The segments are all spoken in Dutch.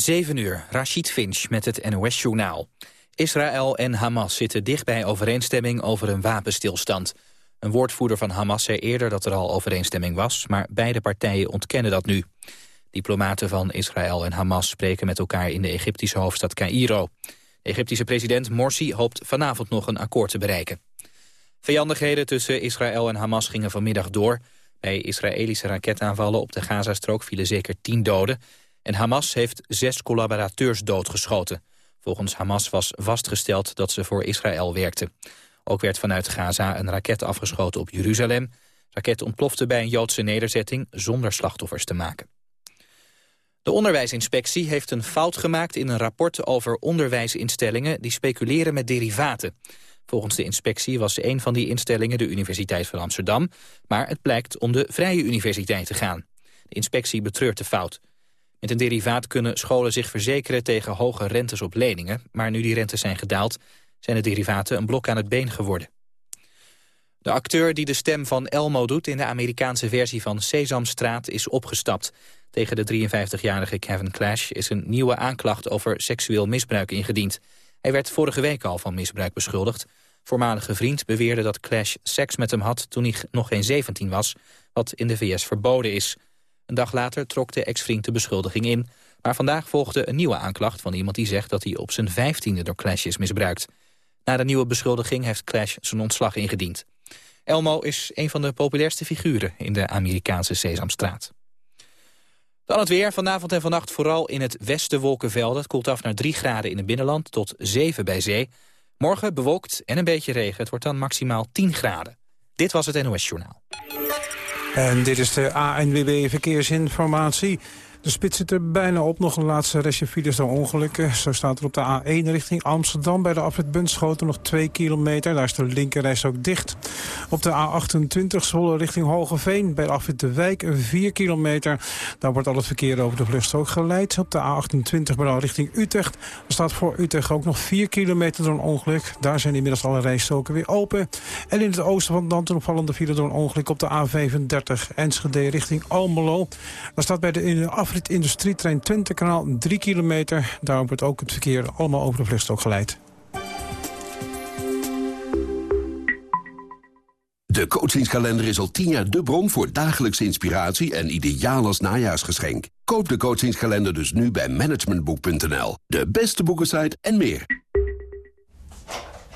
7 uur, Rashid Finch met het NOS-journaal. Israël en Hamas zitten dicht bij overeenstemming over een wapenstilstand. Een woordvoerder van Hamas zei eerder dat er al overeenstemming was... maar beide partijen ontkennen dat nu. Diplomaten van Israël en Hamas spreken met elkaar in de Egyptische hoofdstad Cairo. Egyptische president Morsi hoopt vanavond nog een akkoord te bereiken. Vijandigheden tussen Israël en Hamas gingen vanmiddag door. Bij Israëlische raketaanvallen op de Gazastrook vielen zeker tien doden... en Hamas heeft zes collaborateurs doodgeschoten. Volgens Hamas was vastgesteld dat ze voor Israël werkten. Ook werd vanuit Gaza een raket afgeschoten op Jeruzalem. De raket ontplofte bij een Joodse nederzetting zonder slachtoffers te maken. De onderwijsinspectie heeft een fout gemaakt in een rapport over onderwijsinstellingen die speculeren met derivaten. Volgens de inspectie was een van die instellingen de Universiteit van Amsterdam, maar het blijkt om de Vrije Universiteit te gaan. De inspectie betreurt de fout. Met een derivaat kunnen scholen zich verzekeren tegen hoge rentes op leningen, maar nu die rentes zijn gedaald, zijn de derivaten een blok aan het been geworden. De acteur die de stem van Elmo doet in de Amerikaanse versie van Sesamstraat is opgestapt. Tegen de 53-jarige Kevin Clash is een nieuwe aanklacht over seksueel misbruik ingediend. Hij werd vorige week al van misbruik beschuldigd. Voormalige vriend beweerde dat Clash seks met hem had toen hij nog geen 17 was, wat in de VS verboden is. Een dag later trok de ex-vriend de beschuldiging in. Maar vandaag volgde een nieuwe aanklacht van iemand die zegt dat hij op zijn 15e door Clash is misbruikt. Na de nieuwe beschuldiging heeft Clash zijn ontslag ingediend. Elmo is een van de populairste figuren in de Amerikaanse Sesamstraat. Dan het weer. Vanavond en vannacht vooral in het westen wolkenvelden. Het koelt af naar 3 graden in het binnenland tot 7 bij zee. Morgen bewolkt en een beetje regen. Het wordt dan maximaal 10 graden. Dit was het NOS Journaal. En dit is de ANWB Verkeersinformatie. De spits zit er bijna op. Nog een laatste restje files dan ongelukken. Zo staat er op de A1 richting Amsterdam bij de afrit Bunschoten nog 2 kilometer. Daar is de linkerreis ook dicht. Op de A28 Zwolle richting Hogeveen bij de afrit De Wijk 4 kilometer. Daar wordt al het verkeer over de vluchtstrook geleid. Op de A28 bij richting Utrecht. Er staat voor Utrecht ook nog 4 kilometer door een ongeluk. Daar zijn inmiddels alle rijstroken weer open. En in het oosten van het land een opvallende file door een ongeluk op de A35 Enschede richting Almelo. Daar staat bij de afrit afrit industrietrein Twentekanaal 3 kilometer. Daarom wordt ook het verkeer allemaal over de vluchtstrook geleid. De coachingskalender is al tien jaar de bron voor dagelijkse inspiratie en ideaal als najaarsgeschenk. Koop de coachingskalender dus nu bij managementboek.nl. De beste boekensite en meer.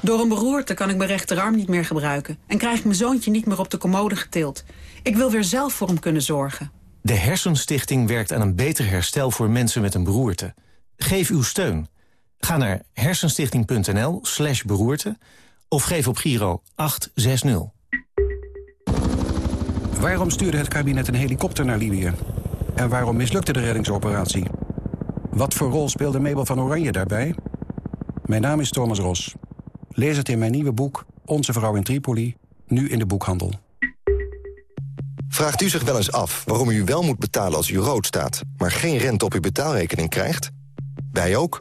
Door een beroerte kan ik mijn rechterarm niet meer gebruiken... en krijg ik mijn zoontje niet meer op de commode getild. Ik wil weer zelf voor hem kunnen zorgen. De Hersenstichting werkt aan een beter herstel voor mensen met een beroerte. Geef uw steun. Ga naar hersenstichting.nl slash beroerte of geef op Giro 860. Waarom stuurde het kabinet een helikopter naar Libië? En waarom mislukte de reddingsoperatie? Wat voor rol speelde Mabel van Oranje daarbij? Mijn naam is Thomas Ros. Lees het in mijn nieuwe boek Onze Vrouw in Tripoli, nu in de boekhandel. Vraagt u zich wel eens af waarom u wel moet betalen als u rood staat... maar geen rente op uw betaalrekening krijgt? Wij ook.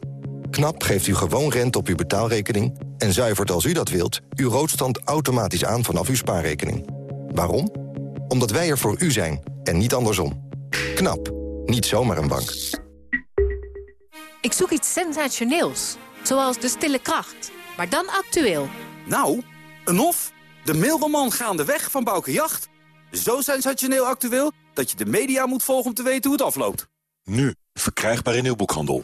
KNAP geeft u gewoon rente op uw betaalrekening... en zuivert als u dat wilt uw roodstand automatisch aan vanaf uw spaarrekening. Waarom? Omdat wij er voor u zijn en niet andersom. KNAP. Niet zomaar een bank. Ik zoek iets sensationeels. Zoals De Stille Kracht. Maar dan actueel. Nou, een hof. De mailroman Gaandeweg van Bouke Jacht. Zo sensationeel actueel dat je de media moet volgen om te weten hoe het afloopt. Nu, verkrijgbaar in uw boekhandel.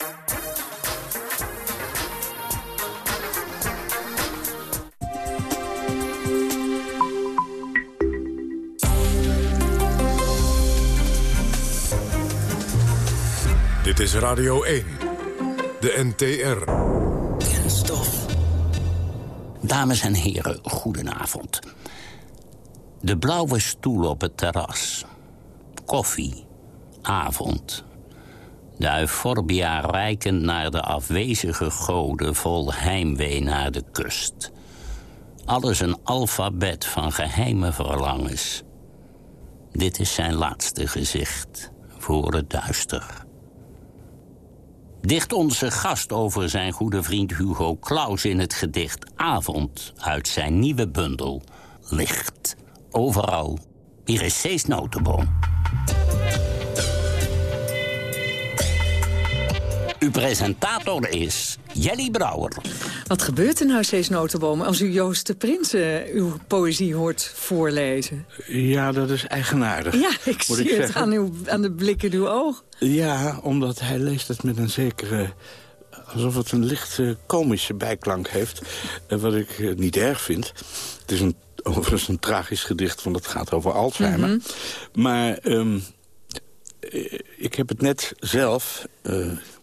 Dit is Radio 1, de NTR. Kenstof. Dames en heren, goedenavond. De blauwe stoel op het terras. Koffie. Avond. De euforbia rijkend naar de afwezige goden... vol heimwee naar de kust. Alles een alfabet van geheime verlangens. Dit is zijn laatste gezicht, voor het duister. Dicht onze gast over zijn goede vriend Hugo Claus in het gedicht Avond... uit zijn nieuwe bundel Licht overal. Hier is Cees Notenboom. Uw presentator is Jelly Brouwer. Wat gebeurt er nou, Cees Notenboom, als u Joost de Prins uh, uw poëzie hoort voorlezen? Ja, dat is eigenaardig. Ja, ik zie ik het aan, uw, aan de blik in uw oog. Ja, omdat hij leest het met een zekere alsof het een licht uh, komische bijklank heeft. Uh, wat ik uh, niet erg vind. Het is een, overigens een tragisch gedicht, want het gaat over Alzheimer. Mm -hmm. Maar um, ik heb het net zelf...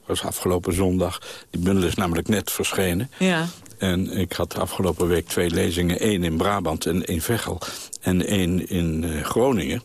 was afgelopen zondag. Die bundel is namelijk net verschenen. Ja. En ik had afgelopen week twee lezingen. één in Brabant en één Veghel. En één in Groningen.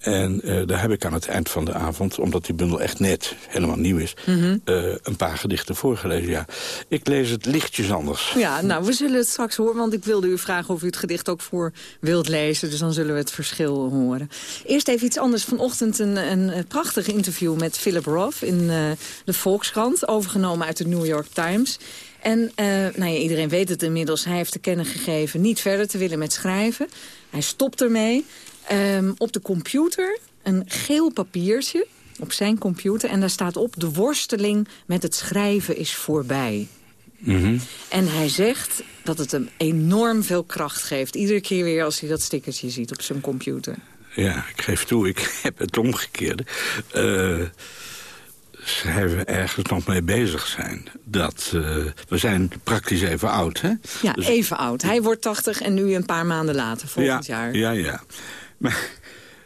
En uh, daar heb ik aan het eind van de avond, omdat die bundel echt net helemaal nieuw is... Mm -hmm. uh, een paar gedichten voorgelezen, ja. Ik lees het lichtjes anders. Ja, nou, we zullen het straks horen, want ik wilde u vragen of u het gedicht ook voor wilt lezen. Dus dan zullen we het verschil horen. Eerst even iets anders. Vanochtend een, een prachtig interview met Philip Roth in uh, de Volkskrant... overgenomen uit de New York Times... En uh, nou ja, iedereen weet het inmiddels. Hij heeft te kennen gegeven niet verder te willen met schrijven. Hij stopt ermee. Um, op de computer een geel papiertje op zijn computer. En daar staat op, de worsteling met het schrijven is voorbij. Mm -hmm. En hij zegt dat het hem enorm veel kracht geeft. Iedere keer weer als hij dat stickertje ziet op zijn computer. Ja, ik geef toe, ik heb het omgekeerde. Uh, schrijven ergens nog mee bezig zijn. Dat, uh, we zijn praktisch even oud, hè? Ja, dus, even oud. Hij wordt 80 en nu een paar maanden later, volgend ja, jaar. Ja, ja. Maar,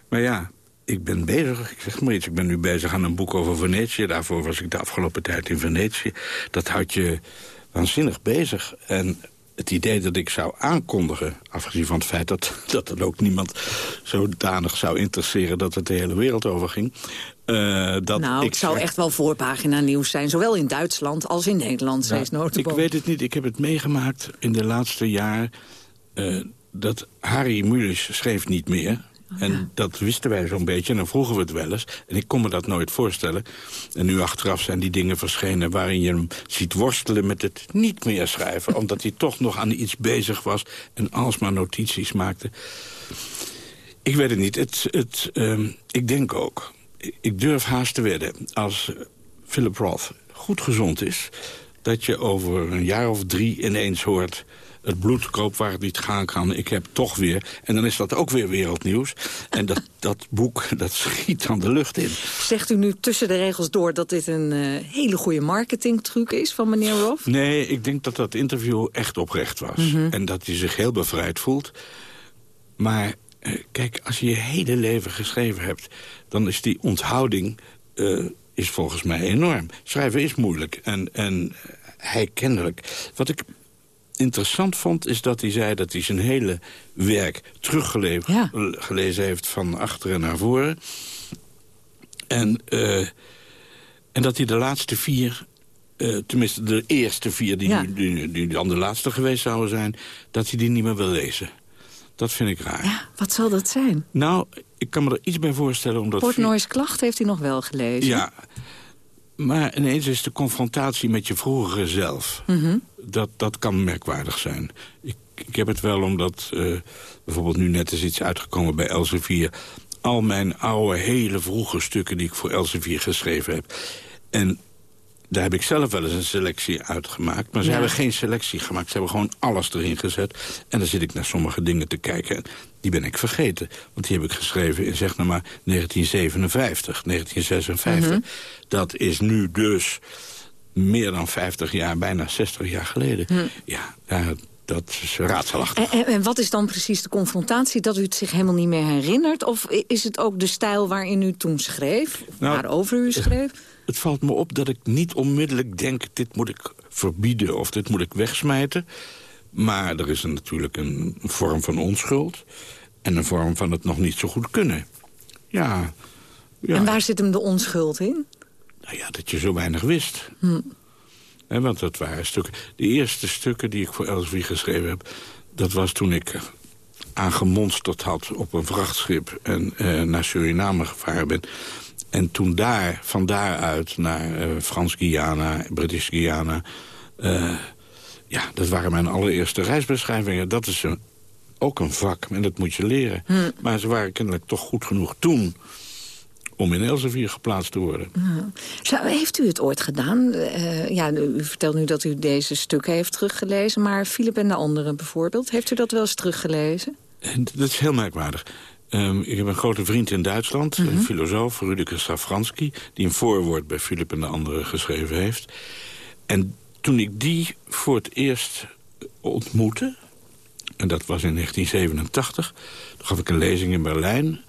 maar ja, ik ben bezig, ik zeg maar iets, ik ben nu bezig aan een boek over Venetië. Daarvoor was ik de afgelopen tijd in Venetië. Dat houdt je waanzinnig bezig. En het idee dat ik zou aankondigen... afgezien van het feit dat, dat er ook niemand zodanig zou interesseren... dat het de hele wereld over ging... Uh, dat nou, ik het zou echt wel voorpagina nieuws zijn. Zowel in Duitsland als in Nederland, nou, notenboom. Ik weet het niet. Ik heb het meegemaakt in de laatste jaar... Uh, dat Harry Mulisch schreef niet meer. En dat wisten wij zo'n beetje en dan vroegen we het wel eens. En ik kon me dat nooit voorstellen. En nu achteraf zijn die dingen verschenen... waarin je hem ziet worstelen met het niet meer schrijven... omdat hij toch nog aan iets bezig was... en alsmaar notities maakte. Ik weet het niet. Het, het, uh, ik denk ook... Ik durf haast te wedden... als Philip Roth goed gezond is... dat je over een jaar of drie ineens hoort het bloed koopt waar het niet gaan kan. Ik heb toch weer. En dan is dat ook weer wereldnieuws. En dat, dat boek, dat schiet dan de lucht in. Zegt u nu tussen de regels door dat dit een uh, hele goede marketingtruc is van meneer Roth? Nee, ik denk dat dat interview echt oprecht was. Mm -hmm. En dat hij zich heel bevrijd voelt. Maar uh, kijk, als je je hele leven geschreven hebt... dan is die onthouding uh, is volgens mij enorm. Schrijven is moeilijk. En, en hij kennelijk... Wat ik interessant vond, is dat hij zei dat hij zijn hele werk teruggelezen ja. heeft van achteren naar voren. En, uh, en dat hij de laatste vier, uh, tenminste de eerste vier die, ja. nu, die, die dan de laatste geweest zouden zijn, dat hij die niet meer wil lezen. Dat vind ik raar. Ja, wat zal dat zijn? Nou, ik kan me er iets bij voorstellen. Omdat Portnoy's klacht heeft hij nog wel gelezen. Ja, maar ineens is de confrontatie met je vroegere zelf... Mm -hmm. dat, dat kan merkwaardig zijn. Ik, ik heb het wel omdat... Uh, bijvoorbeeld nu net is iets uitgekomen bij Elsevier... al mijn oude, hele vroege stukken die ik voor Elsevier geschreven heb. En daar heb ik zelf wel eens een selectie uitgemaakt. Maar ze ja. hebben geen selectie gemaakt. Ze hebben gewoon alles erin gezet. En dan zit ik naar sommige dingen te kijken. Die ben ik vergeten. Want die heb ik geschreven in zeg nou maar 1957, 1956. Mm -hmm. Dat is nu dus meer dan 50 jaar, bijna 60 jaar geleden. Mm. Ja, daar, dat is raadselachtig. En, en, wat is dan precies de confrontatie? Dat u het zich helemaal niet meer herinnert? Of is het ook de stijl waarin u toen schreef? Nou, waarover u schreef? Het valt me op dat ik niet onmiddellijk denk... dit moet ik verbieden of dit moet ik wegsmijten. Maar er is natuurlijk een vorm van onschuld... en een vorm van het nog niet zo goed kunnen. Ja. ja. En waar zit hem de onschuld in? Nou ja, dat je zo weinig wist. Hm. He, want dat waren stukken... De eerste stukken die ik voor Elsevier geschreven heb... dat was toen ik aangemonsterd had op een vrachtschip... en uh, naar Suriname gevaren ben... En toen daar, van daaruit naar uh, Frans-Guyana, British-Guyana... Uh, ja, dat waren mijn allereerste reisbeschrijvingen. Dat is een, ook een vak en dat moet je leren. Hm. Maar ze waren kennelijk toch goed genoeg toen... om in Elsevier geplaatst te worden. Ja. Zou, heeft u het ooit gedaan? Uh, ja, u vertelt nu dat u deze stukken heeft teruggelezen... maar Philip en de anderen bijvoorbeeld, heeft u dat wel eens teruggelezen? En dat is heel merkwaardig. Um, ik heb een grote vriend in Duitsland, een filosoof, Rüdiger Safransky... die een voorwoord bij Philip en de anderen geschreven heeft. En toen ik die voor het eerst ontmoette... en dat was in 1987, toen gaf ik een lezing in Berlijn...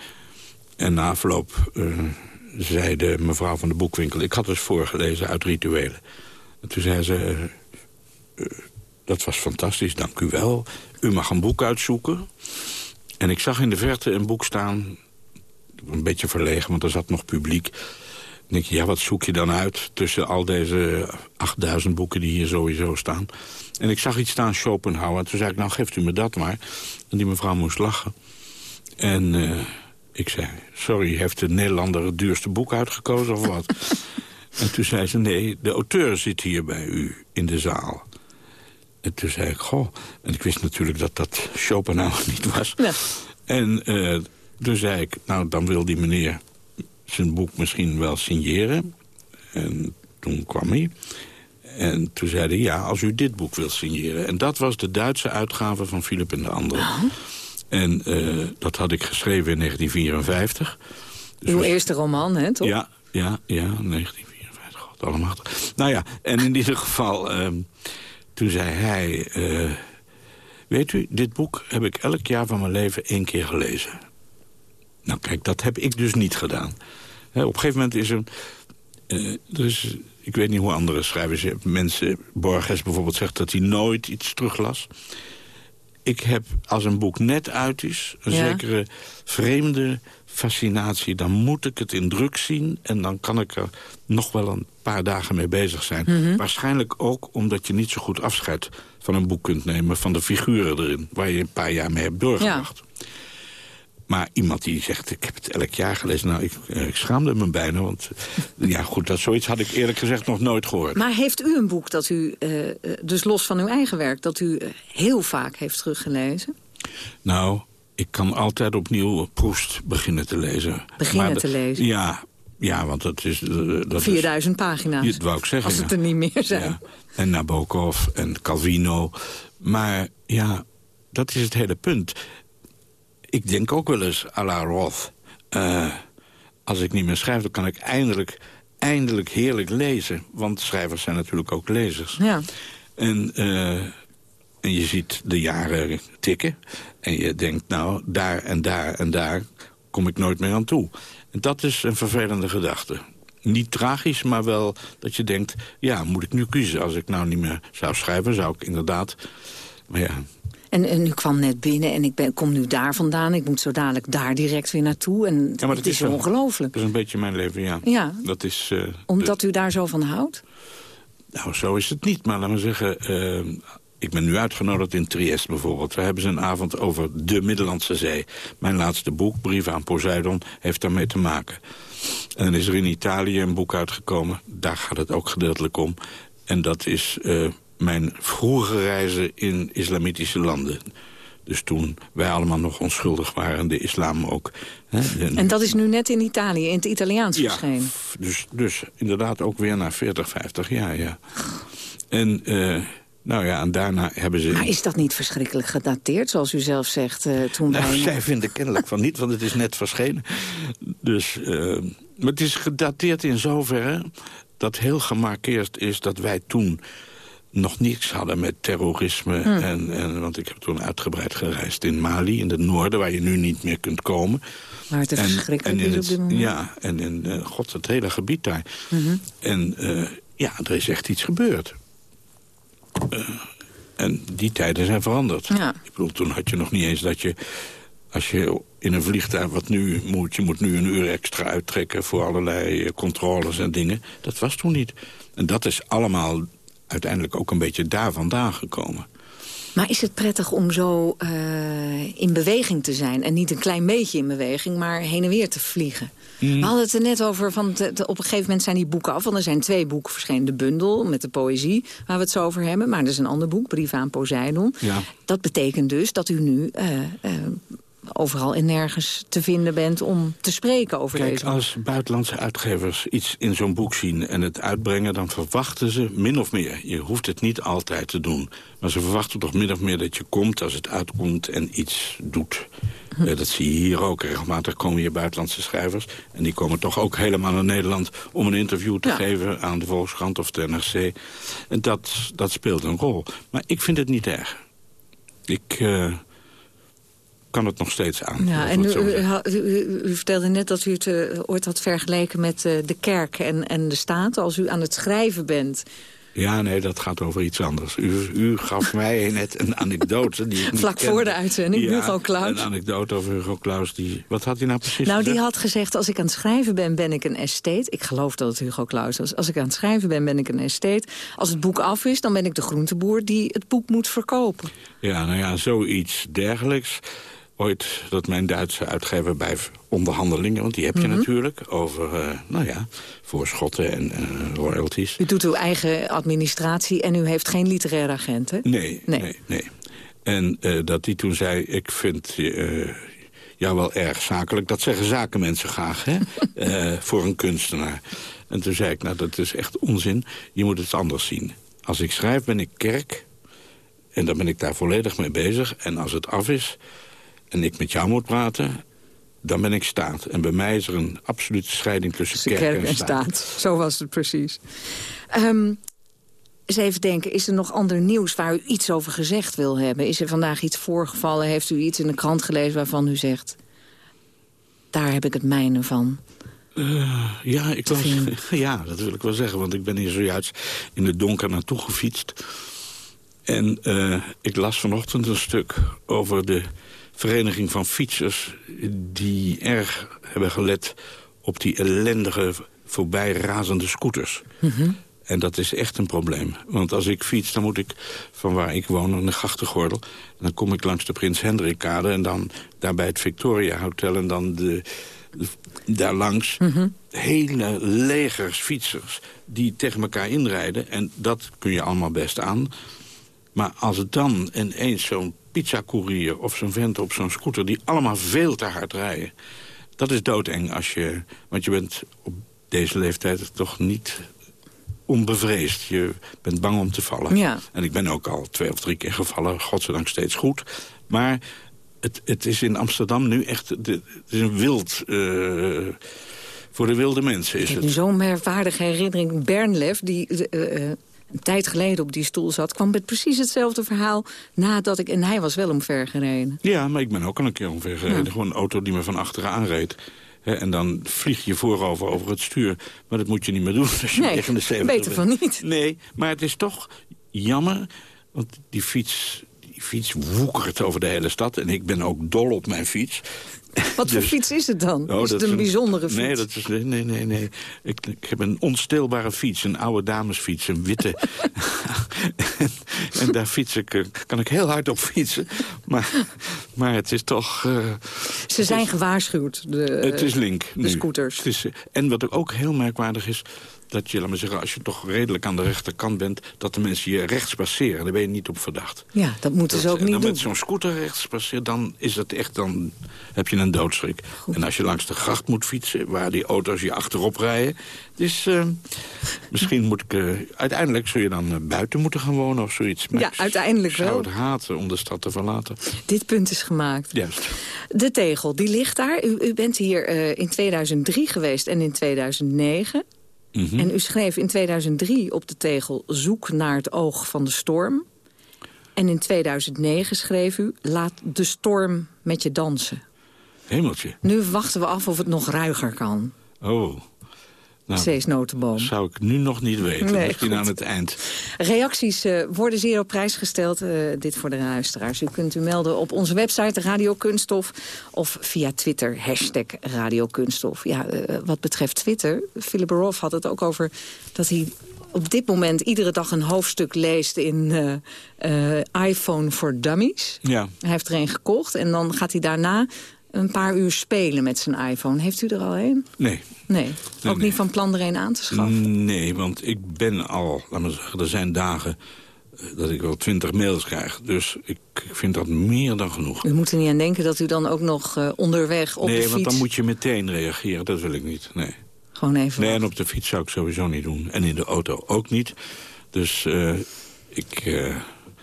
en na afloop uh, zei de mevrouw van de boekwinkel... ik had dus voorgelezen uit rituelen. En toen zei ze... Uh, dat was fantastisch, dank u wel. U mag een boek uitzoeken. En ik zag in de verte een boek staan... een beetje verlegen, want er zat nog publiek. Dan denk je, ja, wat zoek je dan uit... tussen al deze 8000 boeken die hier sowieso staan? En ik zag iets staan, Schopenhauer. Toen zei ik, nou, geeft u me dat maar. En die mevrouw moest lachen. En uh, ik zei, sorry, heeft de Nederlander het duurste boek uitgekozen of wat? en toen zei ze, nee, de auteur zit hier bij u in de zaal. En toen zei ik, goh... En ik wist natuurlijk dat dat Schopenhauer niet was. En uh, toen zei ik, nou, dan wil die meneer zijn boek misschien wel signeren. En toen kwam hij. En toen zei hij, ja, als u dit boek wilt signeren. En dat was de Duitse uitgave van Philip en de Anderen. Oh. En uh, dat had ik geschreven in 1954. Dus Uw was... eerste roman, hè, toch? Ja, ja, ja, 1954. God, allemaal. Nou ja, en in ieder geval... Uh, toen zei hij... Uh, weet u, dit boek heb ik elk jaar van mijn leven één keer gelezen. Nou kijk, dat heb ik dus niet gedaan. He, op een gegeven moment is er... Uh, is, ik weet niet hoe andere schrijvers... Mensen, Borges bijvoorbeeld zegt dat hij nooit iets teruglas. Ik heb, als een boek net uit is... een ja. zekere vreemde fascinatie. Dan moet ik het in druk zien en dan kan ik er nog wel een paar dagen mee bezig zijn. Mm -hmm. Waarschijnlijk ook omdat je niet zo goed afscheid van een boek kunt nemen... van de figuren erin, waar je een paar jaar mee hebt doorgebracht. Maar iemand die zegt, ik heb het elk jaar gelezen... nou, ik, ik schaamde me bijna, want ja, goed, dat zoiets had ik eerlijk gezegd nog nooit gehoord. Maar heeft u een boek dat u, uh, dus los van uw eigen werk... dat u heel vaak heeft teruggelezen? Nou, ik kan altijd opnieuw Proest beginnen te lezen. Beginnen te lezen? Ja, ja, want dat is... Dat 4000 is, pagina's. Dat wou ik zeggen. Als het er niet meer zijn. Ja. En Nabokov en Calvino. Maar ja, dat is het hele punt. Ik denk ook wel eens à la Roth. Uh, als ik niet meer schrijf, dan kan ik eindelijk, eindelijk heerlijk lezen. Want schrijvers zijn natuurlijk ook lezers. Ja. En... Uh, en je ziet de jaren tikken. En je denkt, nou, daar en daar en daar kom ik nooit meer aan toe. En dat is een vervelende gedachte. Niet tragisch, maar wel dat je denkt... ja, moet ik nu kiezen? Als ik nou niet meer zou schrijven, zou ik inderdaad... Maar ja, en, en u kwam net binnen en ik ben, kom nu daar vandaan. Ik moet zo dadelijk daar direct weer naartoe. En ja, maar het is, is ongelooflijk. Dat is een beetje mijn leven, ja. ja. Dat is, uh, Omdat de... u daar zo van houdt? Nou, zo is het niet. Maar laten we zeggen, uh, ik ben nu uitgenodigd in Trieste bijvoorbeeld. We hebben ze een avond over de Middellandse Zee. Mijn laatste boek, Brief aan Poseidon, heeft daarmee te maken. En dan is er in Italië een boek uitgekomen. Daar gaat het ook gedeeltelijk om. En dat is uh, mijn vroege reizen in islamitische landen. Dus toen wij allemaal nog onschuldig waren, de islam ook. Hè, en, en dat is nu net in Italië, in het Italiaans ja, verschenen? Dus, dus inderdaad ook weer na 40, 50 jaar, ja. En... Uh, nou ja, en daarna hebben ze... Maar is dat niet verschrikkelijk gedateerd, zoals u zelf zegt? Uh, toen nou, wij... zij vinden kennelijk van niet, want het is net verschenen. Dus, uh, maar het is gedateerd in zoverre dat heel gemarkeerd is dat wij toen nog niets hadden met terrorisme. Hmm. En, en, want ik heb toen uitgebreid gereisd in Mali, in het noorden... waar je nu niet meer kunt komen. Maar het is en, verschrikkelijk en in is op dit moment. Ja, en in uh, god, het hele gebied daar. -hmm. En uh, ja, er is echt iets gebeurd. Uh, en die tijden zijn veranderd. Ja. Ik bedoel, toen had je nog niet eens dat je... als je in een vliegtuig wat nu moet... je moet nu een uur extra uittrekken voor allerlei controles en dingen. Dat was toen niet. En dat is allemaal uiteindelijk ook een beetje daar vandaan gekomen. Maar is het prettig om zo uh, in beweging te zijn? En niet een klein beetje in beweging, maar heen en weer te vliegen? Mm. We hadden het er net over, van te, te, op een gegeven moment zijn die boeken af. Want er zijn twee boeken verschenen. De bundel met de poëzie, waar we het zo over hebben. Maar er is een ander boek, Brief aan Poseidon. Ja. Dat betekent dus dat u nu uh, uh, overal en nergens te vinden bent om te spreken over Kijk, deze als buitenlandse uitgevers iets in zo'n boek zien en het uitbrengen... dan verwachten ze min of meer. Je hoeft het niet altijd te doen. Maar ze verwachten toch min of meer dat je komt als het uitkomt en iets doet. Hm. Eh, dat zie je hier ook. Regelmatig komen hier buitenlandse schrijvers. En die komen toch ook helemaal naar Nederland... om een interview te Ja. geven aan de Volkskrant of de NRC. En dat, dat speelt een rol. Maar ik vind het niet erg. Ik eh, kan het nog steeds aan. Ja, en u, vertelde net dat u het eh, ooit had vergeleken met eh, de kerk en, en de staat. Als u aan het schrijven bent, Ja, nee, dat gaat over iets anders. U, u gaf mij net een anekdote die ik Vlak voor de uitzending, Ja, Hugo Claus. een anekdote over Hugo Claus. Die, wat had hij nou precies nou die had gezegd, als ik aan het schrijven ben, ben ik een estate. Ik geloof dat het Hugo Claus was. Als ik aan het schrijven ben, ben ik een estate. Als het boek af is, dan ben ik de groenteboer die het boek moet verkopen. Ja, nou ja, zoiets dergelijks. Ooit dat mijn Duitse uitgever bij onderhandelingen... want die heb je Mhm. natuurlijk, over, eh, nou ja, voorschotten en eh, royalties. U doet uw eigen administratie en u heeft geen literaire agent, hè? Nee, Nee. nee, nee. En eh, dat die toen zei, ik vind jou wel erg zakelijk. Dat zeggen zakenmensen graag, hè, voor een kunstenaar. En toen zei ik, nou, dat is echt onzin. Je moet het anders zien. Als ik schrijf, ben ik kerk. En dan ben ik daar volledig mee bezig. En als het af is en ik met jou moet praten... dan ben ik staat. En bij mij is er een absolute scheiding tussen kerk, kerk en staat. Zo was het precies. Ehm, eens even denken, is er nog ander nieuws waar u iets over gezegd wil hebben? Is er vandaag iets voorgevallen? Heeft u iets in de krant gelezen waarvan u zegt... daar heb ik het mijne van? Eh, ja, ik was, ja, dat wil ik wel zeggen. Want ik ben hier zojuist in het donker naartoe gefietst. En eh, ik las vanochtend een stuk over de vereniging van fietsers... die erg hebben gelet op die ellendige voorbij razende scooters. En dat is echt een probleem. Want als ik fiets, dan moet ik van waar ik woon, naar de grachtengordel. En dan kom ik langs de Prins Hendrikkade en dan daar bij het Victoria Hotel... en dan de, de- daar langs hele legers fietsers die tegen elkaar inrijden. En dat kun je allemaal best aan. Maar als het dan ineens zo'n pizzacourier of zo'n vent op zo'n scooter... die allemaal veel te hard rijden, dat is doodeng. Als je, want je bent op deze leeftijd toch niet onbevreesd. Je bent bang om te vallen. Ja. En ik ben ook al twee of drie keer gevallen, godzijdank steeds goed. Maar het, het is in Amsterdam nu echt de, het is een wild... eh, voor de wilde mensen is Ik het. zo'n merkwaardige herinnering. Bernlef, die eh, eh, een tijd geleden op die stoel zat... kwam met precies hetzelfde verhaal nadat ik... en hij was wel omvergereden. Ja, maar ik ben ook al een keer ongeveer gereden. Ja. Gewoon een auto die me van achteren aanreed. En dan vlieg je voorover over het stuur. Maar dat moet je niet meer doen als je Nee, 79 beter van niet. Nee, maar het is toch jammer. Want die fiets, die fiets woekert over de hele stad. En ik ben ook dol op mijn fiets. Wat voor Dus- fiets is het dan? Oh, is het een bijzondere fiets? Nee, dat is, nee, nee, nee. Ik, ik heb een onstilbare fiets, een oude damesfiets, een witte. en, en daar fiets ik, eh, kan ik heel hard op fietsen. Maar, maar het is toch... eh, Ze zijn gewaarschuwd, de, het is link de nu. scooters. Het is, en wat ook heel merkwaardig is... dat je, laat maar zeggen, als je toch redelijk aan de rechterkant bent... dat de mensen je rechts passeren. Daar ben je niet op verdacht. Ja, dat moeten ze ook en niet dan doen. met zo'n scooter rechts passeert, dan is dat echt, dan heb je een doodschrik. En als je langs de gracht moet fietsen, waar die auto's je achterop rijden. Dus misschien moet ik, eh, uiteindelijk zul je dan eh, buiten moeten gaan wonen of zoiets. Maar Ja, ik uiteindelijk zou wel. het haten om de stad te verlaten. Dit punt is gemaakt. Juist. De tegel, die ligt daar. U, u bent hier in 2003 geweest en in 2009. Mhm. En u schreef in 2003 op de tegel Zoek naar het oog van de storm. En in 2009 schreef u Laat de storm met je dansen. Hemeltje. Nu wachten we af of het nog ruiger kan. Oh. Nou, Zeesnotenboom. zou ik nu nog niet weten. Nee, Misschien goed. aan het eind. Reacties eh, worden zeer op prijs gesteld, eh, dit voor de luisteraars. U kunt u melden op onze website Radio Kunststof of via Twitter, hashtag Radio Kunststof. Ja, eh, wat betreft Twitter, Philip Roth had het ook over dat hij op dit moment iedere dag een hoofdstuk leest in iPhone for Dummies. Ja. Hij heeft er een gekocht en dan gaat hij daarna een paar uur spelen met zijn iPhone. Heeft u er al een? Nee. Nee, ook nee. niet van plan er een aan te schaffen. Nee, want ik ben al, laat maar zeggen, er zijn dagen dat ik wel twintig mails krijg. Dus ik, ik, vind dat meer dan genoeg. U moet er niet aan denken dat u dan ook nog uh, onderweg op nee, de fiets... Nee, want dan moet je meteen reageren. Dat wil ik niet, nee. Gewoon even Nee, en op de fiets zou ik sowieso niet doen. En in de auto ook niet. Dus uh, ik... Uh,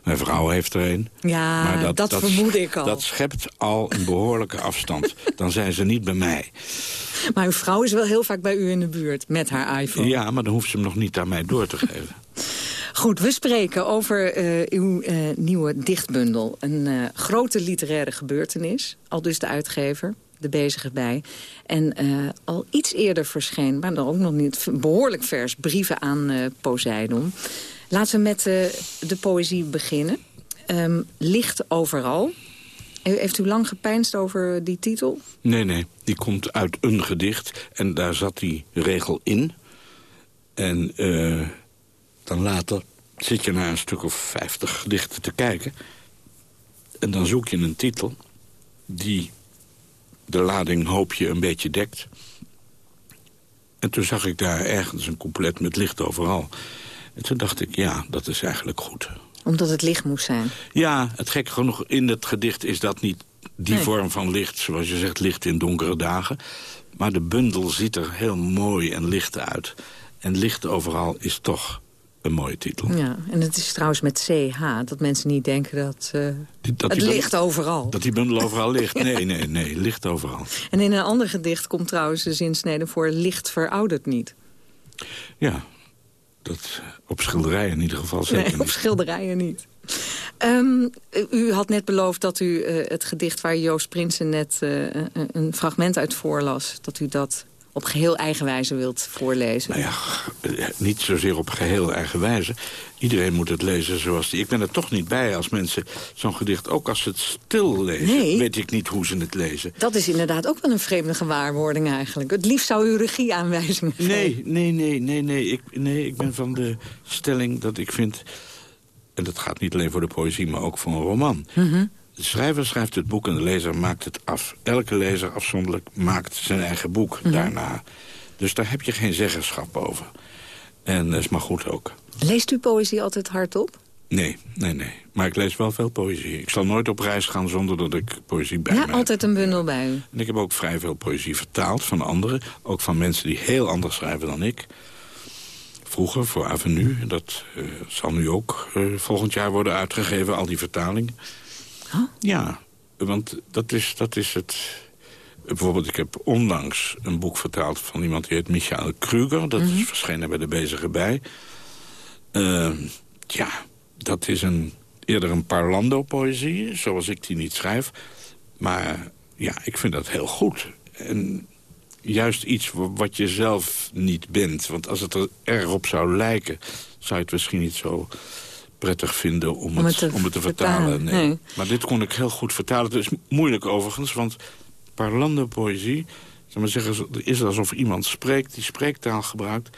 mijn vrouw heeft er een. Ja, maar dat, dat, dat, vermoed ik al. Dat schept al een behoorlijke afstand. Dan zijn ze niet bij mij. Maar uw vrouw is wel heel vaak bij u in de buurt met haar iPhone. Ja, maar dan hoeft ze hem nog niet aan mij door te geven. Goed, we spreken over uh, uw uh, nieuwe dichtbundel. Een uh, grote literaire gebeurtenis, al dus de uitgever, de bezige bij. En al iets eerder verscheen, maar dan ook nog niet behoorlijk vers... brieven aan Poseidon. Laten we met de poëzie beginnen. Um, licht overal. Heeft u lang gepeinst over die titel? Nee, nee. Die komt uit een gedicht. En daar zat die regel in. En uh, dan later zit je naar een stuk of vijftig gedichten te kijken. En dan zoek je een titel die de lading hoop je een beetje dekt. En toen zag ik daar ergens een couplet met licht overal. En toen dacht ik, ja, dat is eigenlijk goed. Omdat het licht moest zijn? Ja, het gek genoeg in het gedicht is dat niet die nee. vorm van licht... zoals je zegt, licht in donkere dagen. Maar de bundel ziet er heel mooi en licht uit. En licht overal is toch een mooie titel. Ja, en het is trouwens met CH, dat mensen niet denken dat, uh, die, dat het ligt overal. Dat die bundel overal ligt. Nee, nee, nee, ligt overal. En in een ander gedicht komt trouwens de zinsnede voor... licht veroudert niet. Ja, dat op schilderijen in ieder geval zeker nee, op schilderijen niet. Um, u had net beloofd dat u uh, het gedicht waar Joost Prinsen net uh, een fragment uit voorlas... dat u dat op geheel eigen wijze wilt voorlezen? Nou ja, niet zozeer op geheel eigen wijze. Iedereen moet het lezen zoals die. Ik ben er toch niet bij als mensen zo'n gedicht... ook als ze het stil lezen, nee. weet ik niet hoe ze het lezen. Dat is inderdaad ook wel een vreemde gewaarwording eigenlijk. Het liefst zou u regieaanwijzingen geven. Nee, nee, nee, nee, nee. Ik, nee. ik ben van de stelling dat ik vind... en dat gaat niet alleen voor de poëzie, maar ook voor een roman... Mm -hmm. De schrijver schrijft het boek en de lezer maakt het af. Elke lezer afzonderlijk maakt zijn eigen boek mm -hmm. daarna. Dus daar heb je geen zeggenschap over. En dat is maar goed ook. Leest u poëzie altijd hardop? Nee, nee, nee. Maar ik lees wel veel poëzie. Ik zal nooit op reis gaan zonder dat ik poëzie bij ja, me heb. altijd een bundel bij u. En ik heb ook vrij veel poëzie vertaald van anderen. Ook van mensen die heel anders schrijven dan ik. Vroeger voor Avenue. Dat uh, zal nu ook uh, volgend jaar worden uitgegeven, al die vertalingen. Huh? Ja, want dat is, dat is het... Bijvoorbeeld, ik heb onlangs een boek vertaald van iemand die heet Michael Kruger. Dat mm -hmm. is verschenen bij de Bezige Bij. Uh, ja, dat is een, eerder een parlando-poëzie, zoals ik die niet schrijf. Maar ja, ik vind dat heel goed. En juist iets wat je zelf niet bent. Want als het er erg op zou lijken, zou je het misschien niet zo prettig vinden om, om het, om het te vertalen. vertalen. Nee. Nee. Maar dit kon ik heel goed vertalen. Het is moeilijk overigens, want parlando poëzie... maar zeggen, is alsof iemand spreekt, die spreektaal gebruikt...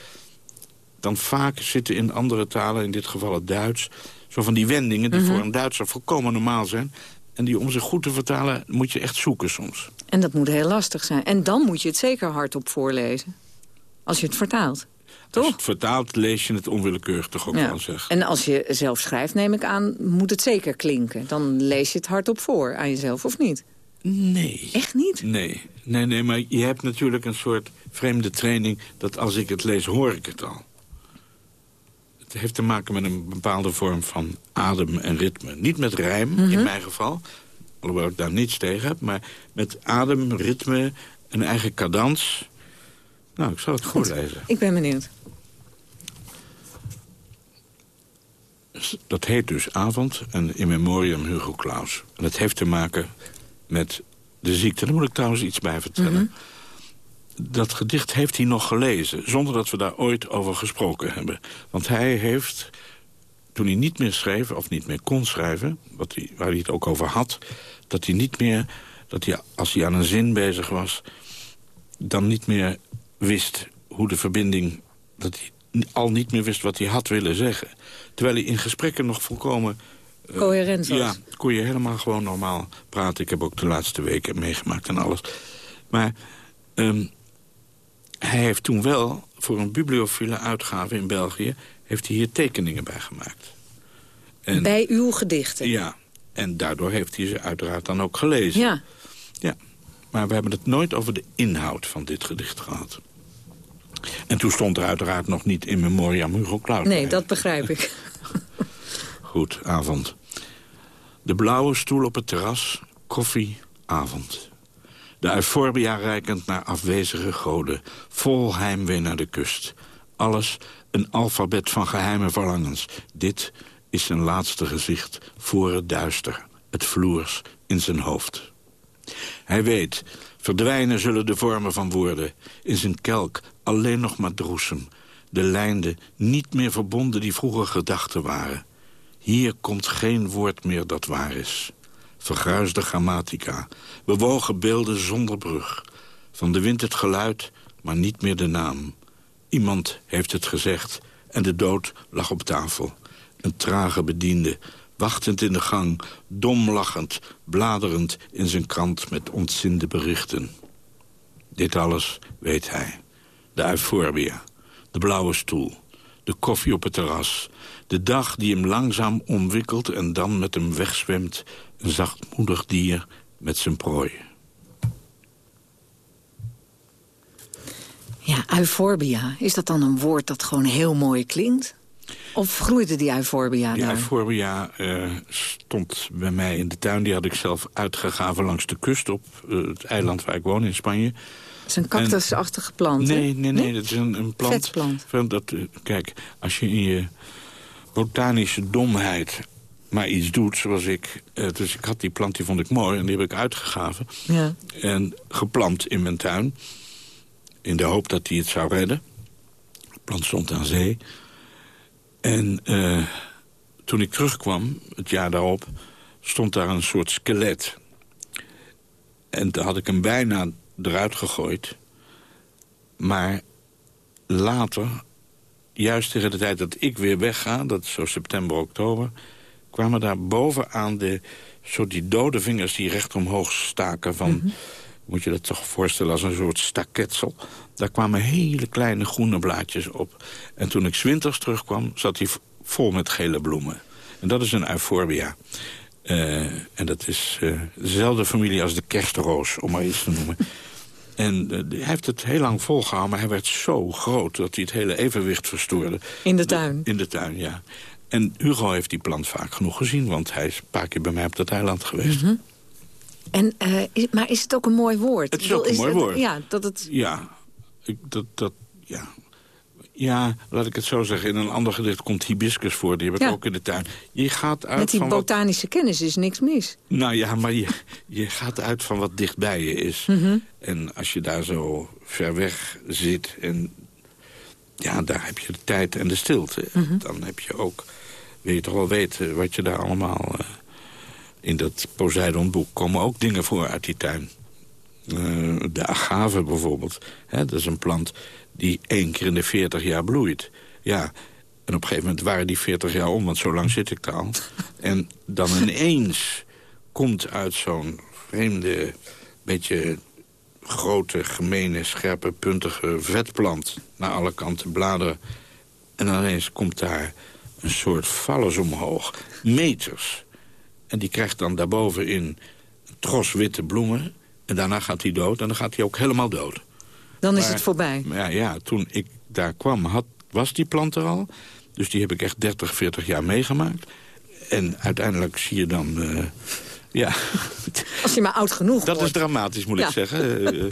dan vaak zitten in andere talen, in dit geval het Duits... zo van die wendingen die mm -hmm. voor een Duitser volkomen normaal zijn... en die om ze goed te vertalen moet je echt zoeken soms. En dat moet heel lastig zijn. En dan moet je het zeker hardop voorlezen. Als je het vertaalt. Toch? Als je het vertaalt, lees je het onwillekeurig toch ook ja. wel, zeg. En als je zelf schrijft, neem ik aan, moet het zeker klinken. Dan lees je het hardop voor aan jezelf, of niet? Nee. Echt niet? Nee. Nee, nee, maar je hebt natuurlijk een soort vreemde training... dat als ik het lees, hoor ik het al. Het heeft te maken met een bepaalde vorm van adem en ritme. Niet met rijm, mm -hmm. in mijn geval. Alhoewel ik daar niets tegen heb. Maar met adem, ritme, een eigen cadans... Nou, ik zal het Goed. voorlezen. Ik ben benieuwd. Dat heet dus Avond en In Memoriam Hugo Claus. En het heeft te maken met de ziekte. Daar moet ik trouwens iets bij vertellen. Mm -hmm. Dat gedicht heeft hij nog gelezen, zonder dat we daar ooit over gesproken hebben. Want hij heeft, toen hij niet meer schreef, of niet meer kon schrijven... Wat hij, waar hij het ook over had, dat hij niet meer... dat hij, als hij aan een zin bezig was, dan niet meer wist hoe de verbinding... dat hij al niet meer wist wat hij had willen zeggen. Terwijl hij in gesprekken nog volkomen... Uh, Coherent was. Ja, kon je helemaal gewoon normaal praten. Ik heb ook de laatste weken meegemaakt en alles. Maar um, hij heeft toen wel voor een bibliophile uitgave in België... heeft hij hier tekeningen bij gemaakt. En, Bij uw gedichten? Ja, en daardoor heeft hij ze uiteraard dan ook gelezen. Ja. Ja, maar we hebben het nooit over de inhoud van dit gedicht gehad. En toen stond er uiteraard nog niet in memoriam Hugo Claus. Nee, dat begrijp ik. Goed, avond. De blauwe stoel op het terras, koffie, avond. De euforbia reikend naar afwezige goden. Vol heimwee naar de kust. Alles een alfabet van geheime verlangens. Dit is zijn laatste gezicht voor het duister. Het vloers in zijn hoofd. Hij weet, verdwijnen zullen de vormen van woorden. In zijn kelk alleen nog maar droesem. De lijnden niet meer verbonden die vroeger gedachten waren. Hier komt geen woord meer dat waar is. Vergruisde grammatica, bewogen beelden zonder brug. Van de wind het geluid, maar niet meer de naam. Iemand heeft het gezegd en de dood lag op tafel. Een trage bediende, wachtend in de gang, dom lachend, bladerend in zijn krant met ontzinde berichten. Dit alles weet hij. De euforbia, de blauwe stoel, de koffie op het terras... de dag die hem langzaam omwikkelt en dan met hem wegzwemt... een zachtmoedig dier met zijn prooi. Ja, euforbia. Is dat dan een woord dat gewoon heel mooi klinkt? Of groeide die euforbia Die daar? euforbia eh, stond bij mij in de tuin. Die had ik zelf uitgegraven langs de kust op eh, het eiland waar ik woon in Spanje. Het is een cactusachtige plant? Nee, nee, nee, dat is een, een plant. Vetplant. Van Dat, eh, kijk, als je in je botanische domheid maar iets doet, zoals ik... dus ik had die plant, die vond ik mooi, en die heb ik uitgegraven. Ja. En geplant in mijn tuin. In de hoop dat hij het zou redden. De plant stond aan zee. En eh, toen ik terugkwam, het jaar daarop... stond daar een soort skelet. En toen had ik hem bijna eruit gegooid. Maar later, juist tegen de tijd dat ik weer wegga... dat is zo september, oktober... kwamen daar bovenaan de, zo die dode vingers die recht omhoog staken... van, moet je dat toch voorstellen als een soort staketsel... daar kwamen hele kleine groene blaadjes op. En toen ik 's winters terugkwam, zat hij vol met gele bloemen. En dat is een euforbia. Eh, en dat is eh, dezelfde familie als de kerstroos, om maar iets te noemen. En eh, hij heeft het heel lang volgehouden, maar hij werd zo groot... dat hij het hele evenwicht verstoorde. In de tuin? In de tuin, ja. En Hugo heeft die plant vaak genoeg gezien... want hij is een paar keer bij mij op dat eiland geweest. Mhm. En, eh, is- maar is het ook een mooi woord? Het is ook een mooi het- woord. Ja, dat het... Ja, ik, dat, dat, ja. Ja, laat ik het zo zeggen. In een ander gedicht komt hibiscus voor. Die heb ik Ja. ook in de tuin. Je gaat uit Met die van wat... botanische kennis is niks mis. Nou ja, maar je, je gaat uit van wat dicht bij je is. Mhm. En als je daar zo ver weg zit... en ja, daar heb je de tijd en de stilte. Mhm. Dan heb je ook... Wil je toch wel weten wat je daar allemaal... eh, in dat Poseidon-boek komen ook dingen voor uit die tuin. Eh, de agave bijvoorbeeld. Hè, dat is een plant die één keer in de 40 jaar bloeit. Ja, en op een gegeven moment waren die 40 jaar om, want zo lang zit ik daar al. En dan ineens komt uit zo'n vreemde, beetje grote, gemene, scherpe, puntige vetplant... naar alle kanten bladeren. En dan ineens komt daar een soort vallers omhoog. Meters. En die krijgt dan daarbovenin een tros witte bloemen. En daarna gaat hij dood en dan gaat hij ook helemaal dood. Dan is het voorbij. Ja, ja, toen ik daar kwam, had, was die plant er al. Dus die heb ik echt 30, 40 jaar meegemaakt. En uiteindelijk zie je dan... eh, ja, Als je maar oud genoeg dat is dramatisch, moet Ja. ik zeggen. Eh,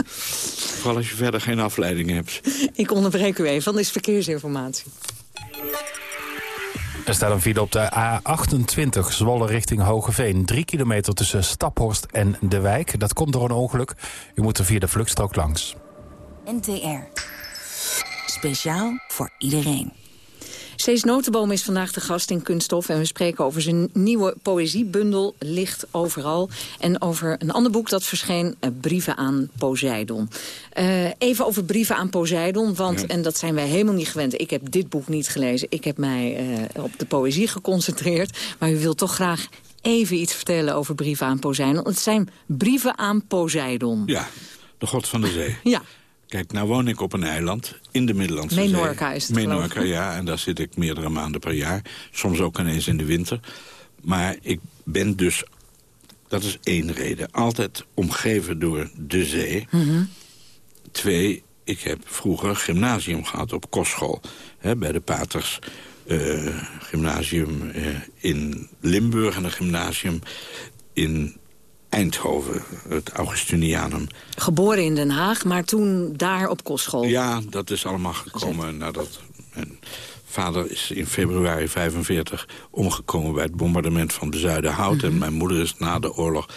vooral als je verder geen afleiding hebt. Ik onderbreek u even, dan is verkeersinformatie. Er staat een file op de A28 Zwolle richting Hogeveen. Drie kilometer tussen Staphorst en De Wijk. Dat komt door een ongeluk. U moet er via de vluchtstrook langs. NTR. Speciaal voor iedereen. Cees Notenboom is vandaag de gast in Kunststof... en we spreken over zijn nieuwe poëziebundel Licht Overal... en over een ander boek dat verscheen, eh, Brieven aan Poseidon. Eh, even over Brieven aan Poseidon, want, en dat zijn wij helemaal niet gewend... ik heb dit boek niet gelezen, ik heb mij eh, op de poëzie geconcentreerd... maar u wilt toch graag even iets vertellen over Brieven aan Poseidon. Het zijn Brieven aan Poseidon. Ja, de god van de zee. Ja. Kijk, nou woon ik op een eiland in de Middellandse Menorca Zee. is het, Menorca, ja. En daar zit ik meerdere maanden per jaar. Soms ook ineens in de winter. Maar ik ben dus, dat is één reden, altijd omgeven door de zee. Mhm. Twee, ik heb vroeger gymnasium gehad op kostschool. Hè, bij de Paters eh, gymnasium eh, in Limburg en een gymnasium in Eindhoven, het Augustinianum. Geboren in Den Haag, maar toen daar op kostschool. Ja, dat is allemaal gekomen nadat... Mijn vader is in februari 45 omgekomen bij het bombardement van Bezuidenhout. En mijn moeder is na de oorlog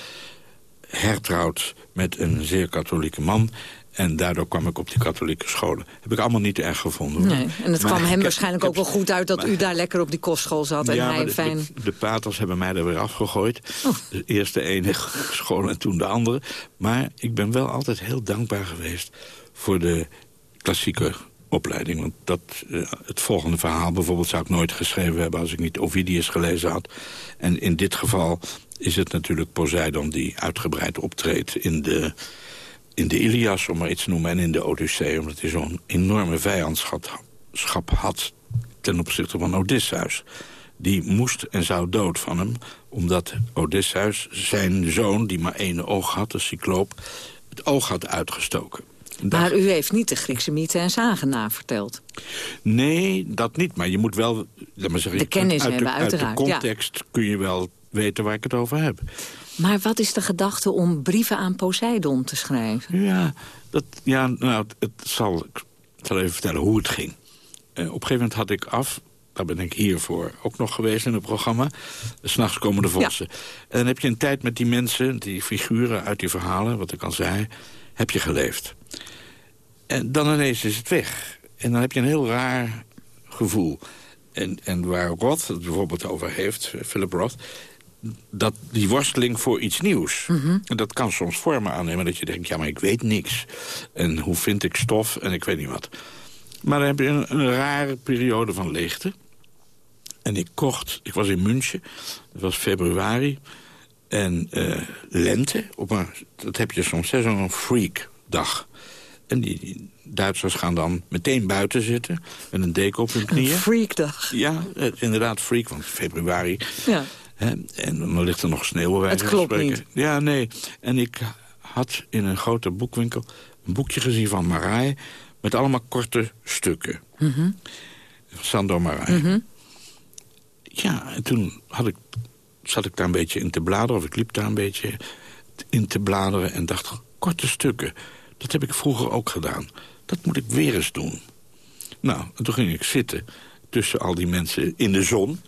hertrouwd met een zeer katholieke man. En daardoor kwam ik op die katholieke scholen. Heb ik allemaal niet erg gevonden. hoor. Nee, en het Maar kwam hem heb- waarschijnlijk ook wel goed uit... dat u daar lekker op die kostschool zat en ja, hij de, fijn... de, de paters hebben mij er weer afgegooid. Oh. De eerste ene school en toen de andere. Maar ik ben wel altijd heel dankbaar geweest voor de klassieke opleiding. Want dat, eh, het volgende verhaal bijvoorbeeld zou ik nooit geschreven hebben... als ik niet Ovidius gelezen had. En in dit geval is het natuurlijk Poseidon die uitgebreid optreedt... in de, in de Ilias, om maar iets te noemen, en in de Odyssee... omdat hij zo'n enorme vijandschap had ten opzichte van Odysseus. Die moest en zou dood van hem, omdat Odysseus zijn zoon... die maar één oog had, de cycloop, het oog had uitgestoken. Maar u heeft niet de Griekse mythe en zagen naverteld. Nee, dat niet. Maar je moet wel... Laat maar zeggen, De kennis uit hebben, uit uiteraard, de ja. context kun je wel weten waar ik het over heb. Maar wat is de gedachte om brieven aan Poseidon te schrijven? Ja, dat, ja nou, het, het zal, ik zal even vertellen hoe het ging. Eh, op een gegeven moment had ik af... daar ben ik hiervoor ook nog geweest in het programma... S'nachts komen de vossen. En dan heb je een tijd met die mensen, die figuren uit die verhalen... wat ik al zei, heb je geleefd. En dan ineens is het weg. En dan heb je een heel raar gevoel. En, en waar Roth het bijvoorbeeld over heeft, eh, Philip Roth... dat die worsteling voor iets nieuws. En dat kan soms vormen aannemen dat je denkt... ja, maar ik weet niks. En hoe vind ik stof en ik weet niet wat. Maar dan heb je een, een rare periode van leegte. En ik kocht, ik was in München, het was februari... en eh, lente, op een, dat heb je soms, zo'n freakdag... En die, Duitsers gaan dan meteen buiten zitten... met een deken op hun knieën. freakdag. Ja, is inderdaad freak, want februari... Ja. En dan ligt er nog sneeuw. bij Het klopt spreken. niet. Ja, nee. En ik had in een grote boekwinkel een boekje gezien van Marai... met allemaal korte stukken. Mhm. Sandor Marai. Mhm. Ja, en toen had ik, zat ik daar een beetje in te bladeren... of ik liep daar een beetje in te bladeren en dacht... korte stukken, dat heb ik vroeger ook gedaan. Dat moet ik weer eens doen. Nou, en toen ging ik zitten tussen al die mensen in de zon.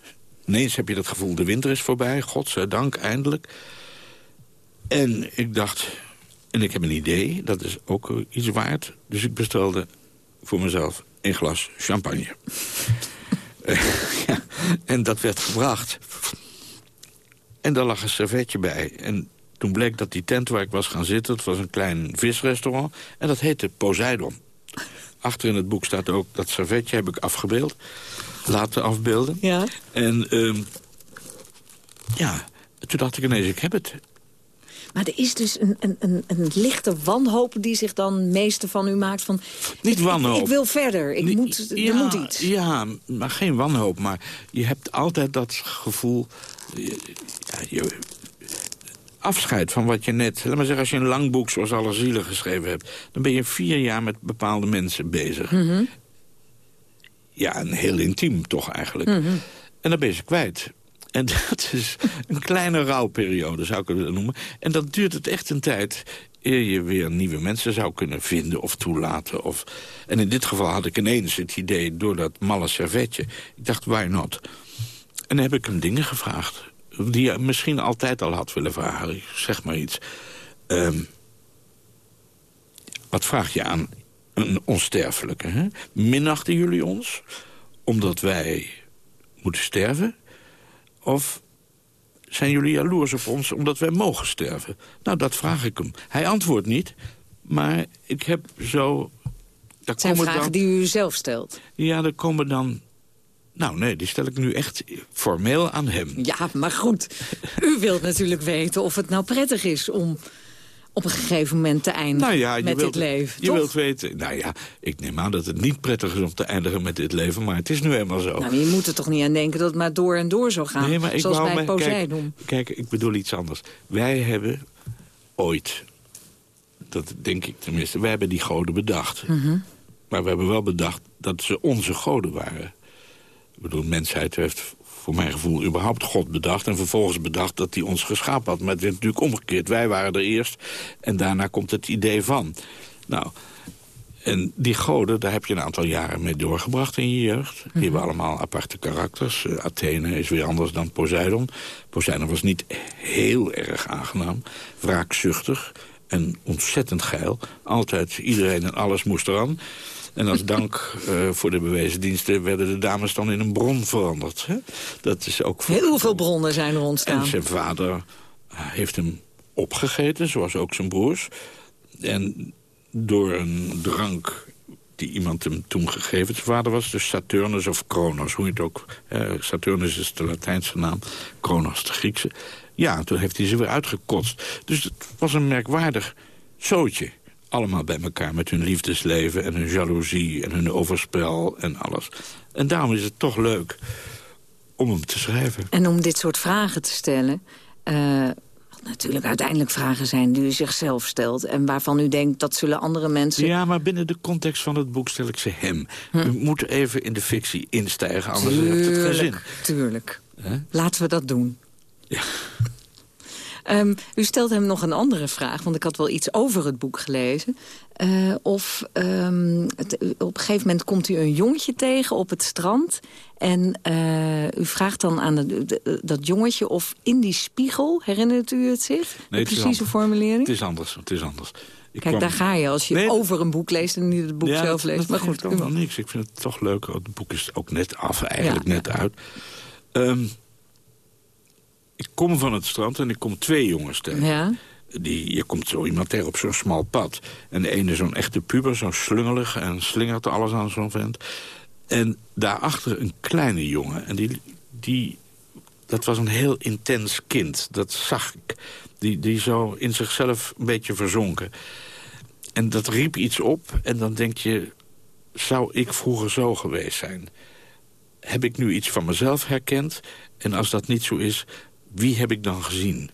Ineens heb je dat gevoel, de winter is voorbij. Godzijdank, eindelijk. En ik dacht, en ik heb een idee, dat is ook iets waard. Dus ik bestelde voor mezelf een glas champagne. Eh, ja, en dat werd gebracht. En daar lag een servetje bij. En toen bleek dat die tent waar ik was gaan zitten... het was een klein visrestaurant. En dat heette Poseidon. Achter in het boek staat ook dat servetje heb ik afgebeeld. Laten afbeelden. Ja. En ehm, ja, toen dacht ik ineens, ik heb het. Maar er is dus een, een, een, een lichte wanhoop die zich dan meeste van u maakt van... Niet ik, wanhoop. Ik, ik wil verder, ik moet, er moet iets. Ja, maar geen wanhoop. Maar je hebt altijd dat gevoel... Ja, je, afscheid van wat je net... Laat maar zeggen, als je een lang boek zoals Alle Zielen geschreven hebt... dan ben je vier jaar met bepaalde mensen bezig. Mhm. Ja, en heel intiem toch eigenlijk. Mhm. En dan ben je ze kwijt. En dat is een kleine rouwperiode, zou ik het willen noemen. En dan duurt het echt een tijd eer je weer nieuwe mensen zou kunnen vinden of toelaten. Of... En in dit geval had ik ineens het idee door dat malle servetje. Ik dacht, why not? En dan heb ik hem dingen gevraagd. Die hij misschien altijd al had willen vragen. Ik Zeg maar iets. Ehm, wat vraag je aan een onsterfelijke? Hè? Minachten jullie ons omdat wij moeten sterven? Of zijn jullie jaloers op ons omdat wij mogen sterven? Nou, dat vraag ik hem. Hij antwoordt niet, maar ik heb zo... Daar Het zijn vragen dan, die u zelf stelt. Ja, er komen dan... Nou, nee, die stel ik nu echt formeel aan hem. Ja, maar goed. U wilt natuurlijk weten of het nou prettig is om, op een gegeven moment te eindigen nou ja, je met wilt, dit leven. Je wilt weten, nou ja, ik neem aan dat het niet prettig is om te eindigen met dit leven, maar het is nu eenmaal zo. Nou, je moet er toch niet aan denken dat het maar door en door zou gaan, Nee, maar ik zoals bij Poseidon. Kijk, kijk, ik bedoel iets anders. Wij hebben ooit, dat denk ik tenminste, wij hebben die goden bedacht. Mhm. Maar we hebben wel bedacht dat ze onze goden waren. Ik bedoel, mensheid heeft voor mijn gevoel überhaupt God bedacht... en vervolgens bedacht dat hij ons geschapen had. Maar het werd natuurlijk omgekeerd. Wij waren er eerst en daarna komt het idee van. Nou, en die goden, daar heb je een aantal jaren mee doorgebracht in je jeugd. Die hebben allemaal aparte karakters. Eh, Athene is weer anders dan Poseidon. Poseidon was niet heel erg aangenaam. Wraakzuchtig en ontzettend geil. Altijd iedereen en alles moest eraan. En als dank eh, voor de bewezen diensten werden de dames dan in een bron veranderd. Hè? Dat is ook. Heel veel bronnen zijn er ontstaan. En zijn vader heeft hem opgegeten, zoals ook zijn broers. En door een drank die iemand hem toen gegeven. Zijn vader was dus Saturnus of Kronos, hoe je het ook... eh, Saturnus is de Latijnse naam, Kronos de Griekse. Ja, toen heeft hij ze weer uitgekotst. Dus het was een merkwaardig zootje. Allemaal bij elkaar met hun liefdesleven en hun jaloezie en hun overspel en alles. En daarom is het toch leuk om hem te schrijven. En om dit soort vragen te stellen... eh, wat natuurlijk uiteindelijk vragen zijn die u zichzelf stelt... en waarvan u denkt dat zullen andere mensen... Ja, maar binnen de context van het boek stel ik ze hem. U moet even in de fictie instijgen, anders heeft het geen zin. Tuurlijk? Laten we dat doen. Ja. Ehm, u stelt hem nog een andere vraag, want ik had wel iets over het boek gelezen. Eh, of ehm, het- op een gegeven moment komt u een jongetje tegen op het strand... en eh, u vraagt dan aan de- de- dat jongetje of in die spiegel... herinnert u het zich? de het is precieze formulering? Het is anders, het is anders. Ik Kijk, kwam- daar ga je als je Nee, over een boek leest... en niet het boek Ja, zelf dat- leest. dat Maar goed, mag. niks. Ik vind het toch leuk. Het boek is ook net af, eigenlijk Ja, net uit. Ehm, ik kom van het strand en ik kom twee jongens tegen. Ja. Die, je komt zo iemand tegen op zo'n smal pad. En de ene zo'n echte puber, zo slungelig en slingert alles aan zo'n vent. En daarachter een kleine jongen. En die, die, dat was een heel intens kind. Dat zag ik. Die, die zo in zichzelf een beetje verzonken. En dat riep iets op en dan denk je... zou ik vroeger zo geweest zijn? Heb ik nu iets van mezelf herkend? En als dat niet zo is, wie heb ik dan gezien?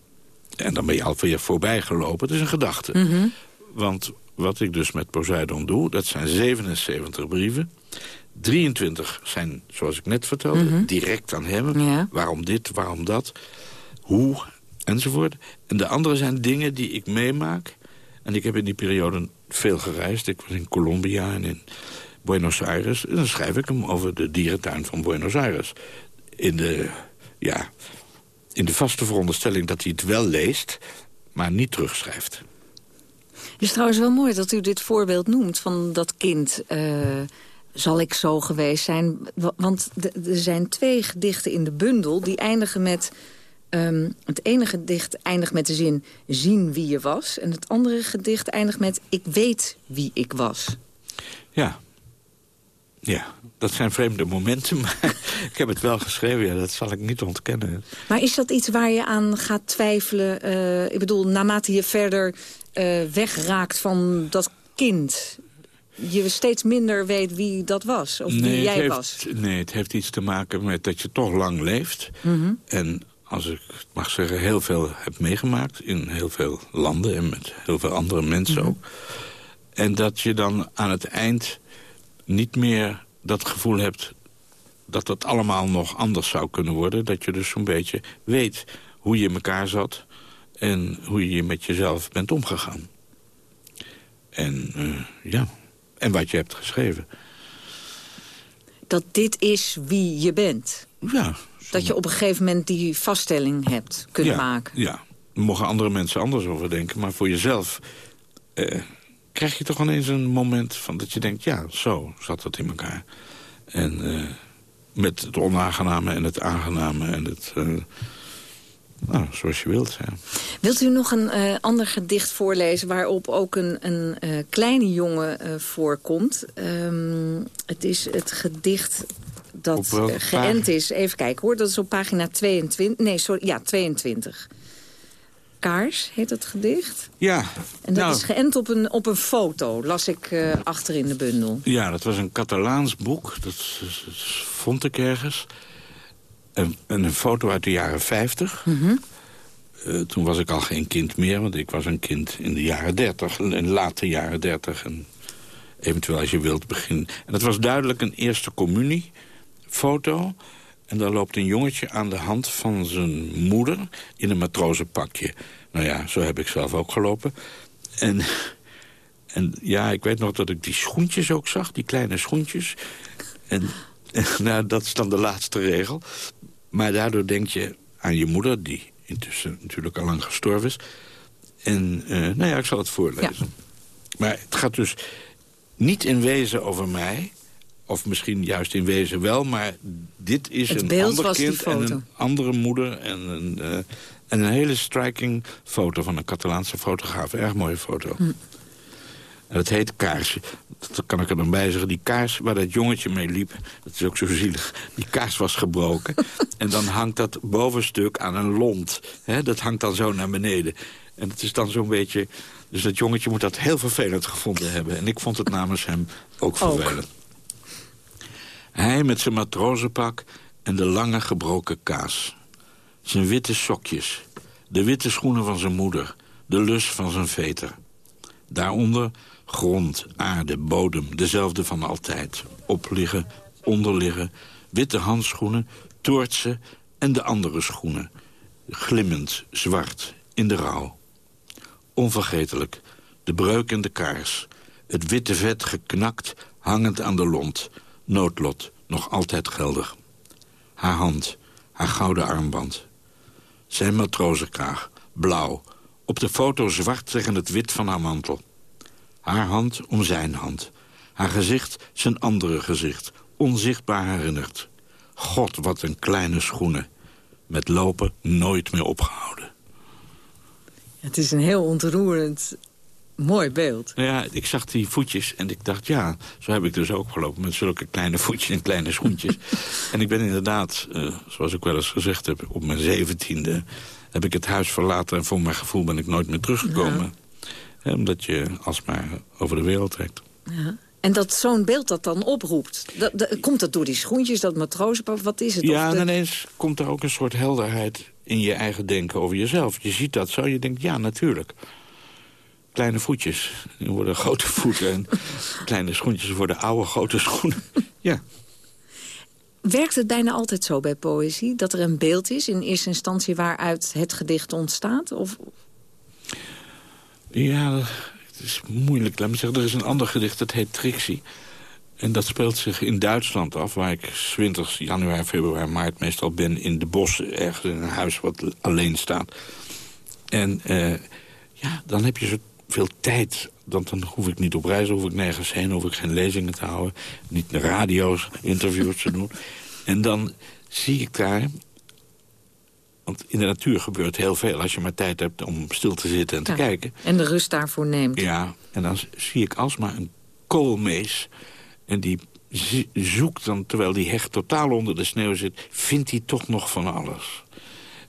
En dan ben je alweer voorbij gelopen. Het is een gedachte. Mhm. Want wat ik dus met Poseidon doe, dat zijn 77 brieven. 23 zijn, zoals ik net vertelde, Mhm. direct aan hem. Ja. Waarom dit, waarom dat, hoe, enzovoort. En de andere zijn dingen die ik meemaak. En ik heb in die periode veel gereisd. Ik was in Colombia en in Buenos Aires. En dan schrijf ik hem over de dierentuin van Buenos Aires. In de, ja, in de vaste veronderstelling dat hij het wel leest, maar niet terugschrijft. Het is trouwens wel mooi dat u dit voorbeeld noemt van dat kind. eh, zal ik zo geweest zijn? Wa- Want er zijn twee gedichten in de bundel die eindigen met... ehm, het ene gedicht eindigt met de zin zien wie je was. En het andere gedicht eindigt met ik weet wie ik was. Ja. Ja, dat zijn vreemde momenten, maar ik heb het wel geschreven. Ja, dat zal ik niet ontkennen. Maar is dat iets waar je aan gaat twijfelen? Eh, ik bedoel, naarmate je verder eh, wegraakt van dat kind... je steeds minder weet wie dat was, of wie jij heeft, was. Nee, het heeft iets te maken met dat je toch lang leeft. Mhm. En als ik het mag zeggen, heel veel heb meegemaakt... in heel veel landen en met heel veel andere mensen Mhm. ook. En dat je dan aan het eind niet meer dat gevoel hebt... dat dat allemaal nog anders zou kunnen worden. Dat je dus zo'n beetje weet hoe je in elkaar zat... en hoe je met jezelf bent omgegaan. En eh, ja, en wat je hebt geschreven. Dat dit is wie je bent. Ja. Dat je op een gegeven moment die vaststelling hebt kunnen ja, maken. Ja, mogen andere mensen anders over denken. Maar voor jezelf eh, krijg je toch ineens een moment van dat je denkt... ja, zo zat het in elkaar. En eh, met het onaangename en het aangename en het... eh, nou, zoals je wilt, ja. Wilt u nog een eh, ander gedicht voorlezen... waarop ook een, een kleine jongen voorkomt? Ehm, het is het gedicht dat geënt is. Even kijken hoor, dat is op pagina 22. Nee, sorry, ja, 22. Kaars heet het gedicht. Ja. En dat nou, is geënt op een, op een foto, las ik uh, achter in de bundel. Ja, dat was een Catalaans boek. Dat, dat vond ik ergens. En, en, een foto uit de jaren 50. Mm -hmm. uh, toen was ik al geen kind meer, want ik was een kind in de jaren 30. In late jaren 30. En eventueel als je wilt beginnen. En dat was duidelijk een eerste communiefoto. En daar loopt een jongetje aan de hand van zijn moeder in een matrozenpakje. Nou ja, zo heb ik zelf ook gelopen. En, en ja, ik weet nog dat ik die schoentjes ook zag, die kleine schoentjes. En, en nou, dat is dan de laatste regel. Maar daardoor denk je aan je moeder, die intussen natuurlijk al lang gestorven is. En uh, nou ja, ik zal het voorlezen. Ja. Maar het gaat dus niet in wezen over mij of misschien juist in wezen wel, maar dit is het een ander kind en een andere moeder... En een, uh, en een hele striking foto van een Catalaanse fotograaf. Erg mooie foto. Hm. En het heet Kaars. Dat kan ik er dan bij zeggen. Die kaars waar dat jongetje mee liep, dat is ook zo zielig. Die kaars was gebroken. en dan hangt dat bovenstuk aan een lont. He, dat hangt dan zo naar beneden. En het is dan zo'n beetje... Dus dat jongetje moet dat heel vervelend gevonden hebben. En ik vond het namens hem ook vervelend. Ook. Hij met zijn matrozenpak en de lange gebroken kaas. Zijn witte sokjes. De witte schoenen van zijn moeder. De lus van zijn veter. Daaronder grond, aarde, bodem, dezelfde van altijd. Opliggen, onderliggen, witte handschoenen, toortsen en de andere schoenen. Glimmend, zwart, in de rouw. Onvergetelijk, de breuk in de kaars. Het witte vet geknakt, hangend aan de lont noodlot, nog altijd geldig. Haar hand, haar gouden armband. Zijn matrozenkraag, blauw, op de foto zwart tegen het wit van haar mantel. Haar hand om zijn hand. Haar gezicht zijn andere gezicht, onzichtbaar herinnerd. God, wat een kleine schoenen. Met lopen nooit meer opgehouden. Het is een heel ontroerend Mooi beeld. Ja, ik zag die voetjes en ik dacht, ja, zo heb ik dus ook gelopen... met zulke kleine voetjes en kleine schoentjes. en ik ben inderdaad, uh, zoals ik wel eens gezegd heb... op mijn zeventiende heb ik het huis verlaten... en voor mijn gevoel ben ik nooit meer teruggekomen. Ja. omdat je alsmaar over de wereld trekt. Ja. En dat zo'n beeld dat dan oproept, dat, dat, komt dat door die schoentjes, dat matrozenpap, wat is het? Ja, en ineens komt er ook een soort helderheid in je eigen denken over jezelf. Je ziet dat zo, je denkt, ja, natuurlijk kleine voetjes. Die worden grote voeten en kleine schoentjes worden oude grote schoenen. ja. Werkt het bijna altijd zo bij poëzie? Dat er een beeld is in eerste instantie waaruit het gedicht ontstaat? Of... Ja, het is moeilijk. Laat me zeggen, er is een ander gedicht, dat heet Trixie. En dat speelt zich in Duitsland af, waar ik 20 januari, februari, maart meestal ben... in de bossen, ergens in een huis wat alleen staat. En uh, ja, dan heb je zo veel tijd. Dan, dan hoef ik niet op reis, hoef ik nergens heen, hoef ik geen lezingen te houden. Niet de radio's, interviews te doen. En dan zie ik daar... Want in de natuur gebeurt heel veel als je maar tijd hebt om stil te zitten en te kijken. En de rust daarvoor neemt. Ja, en dan zie ik alsmaar een koolmees. En die zoekt dan, terwijl die hecht totaal onder de sneeuw zit... vindt hij toch nog van alles.